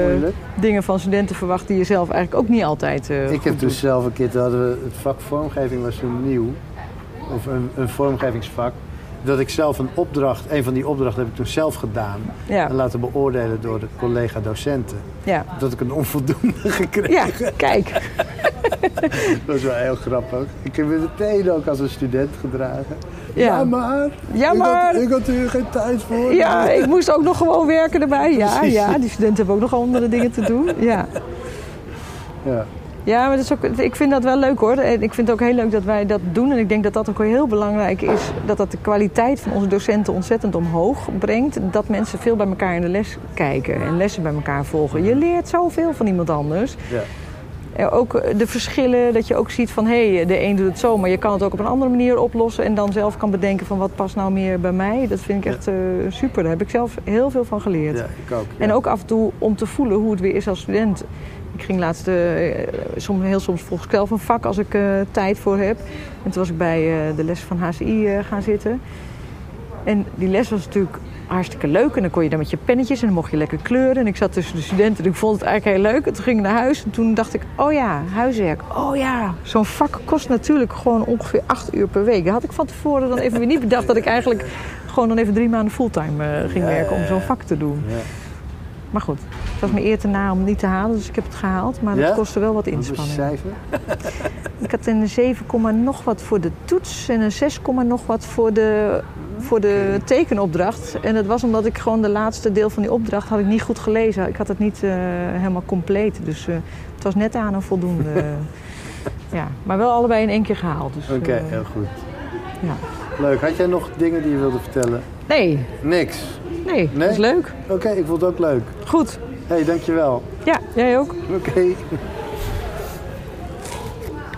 dingen van studenten verwacht die je zelf eigenlijk ook niet altijd eh, Ik heb doet. dus zelf een keer, toen hadden we het vak vormgeving was toen nieuw. Of een, een vormgevingsvak. Dat ik zelf een opdracht, een van die opdrachten heb ik toen zelf gedaan. Ja. En laten beoordelen door de collega-docenten. Ja. Dat ik een onvoldoende gekregen. ja, kijk. Dat was wel heel grappig. Ik heb me meteen ook als een student gedragen. Ja. maar. Ja, ik maar. Had, ik had hier geen tijd voor. Ja, ik moest ook nog gewoon werken erbij. Ja, Precies. ja, die studenten hebben ook nog andere dingen te doen. Ja. Ja. Ja, maar dat is ook, ik vind dat wel leuk hoor. En ik vind het ook heel leuk dat wij dat doen. En ik denk dat dat ook heel belangrijk is. Dat dat de kwaliteit van onze docenten ontzettend omhoog brengt. Dat mensen veel bij elkaar in de les kijken. En lessen bij elkaar volgen. Je leert zoveel van iemand anders. Ja. Eh, ook eh, de verschillen, dat je ook ziet van hé, hey, de een doet het zo, maar je kan het ook op een andere manier oplossen en dan zelf kan bedenken van wat past nou meer bij mij. Dat vind ik echt eh, super. Daar heb ik zelf heel veel van geleerd. Ja, ik ook. ja. En ook af en toe om te voelen hoe het weer is als student. Ik ging laatst, eh, soms, heel soms volg ik zelf een vak als ik eh, tijd voor heb. En toen was ik bij eh, de les van HCI gaan zitten. En die les was natuurlijk hartstikke leuk. En dan kon je daar met je pennetjes en dan mocht je lekker kleuren. En ik zat tussen de studenten en ik vond het eigenlijk heel leuk. En toen ging ik naar huis en toen dacht ik, oh ja, huiswerk. Oh ja, zo'n vak kost natuurlijk gewoon ongeveer acht uur per week. Dat had ik van tevoren dan even weer niet bedacht dat ik eigenlijk gewoon dan even drie maanden fulltime ging werken om zo'n vak te doen. Ja. Maar goed, het was me eer te na om het niet te halen, dus ik heb het gehaald. Maar Ja? dat kostte wel wat inspanning. cijfer? Ik had een 7, nog wat voor de toets en een 6, nog wat voor de, voor de tekenopdracht. En dat was omdat ik gewoon de laatste deel van die opdracht had ik niet goed gelezen. Ik had het niet eh, helemaal compleet. Dus eh, het was net aan een voldoende. ja, maar wel allebei in één keer gehaald. Dus, Oké, eh, heel goed. ja. Leuk. Had jij nog dingen die je wilde vertellen? Nee, Niks. Nee, Nee? dat is leuk. Oké, ik vond het ook leuk. Goed. Hé, hey, dankjewel. Ja, jij ook. Oké.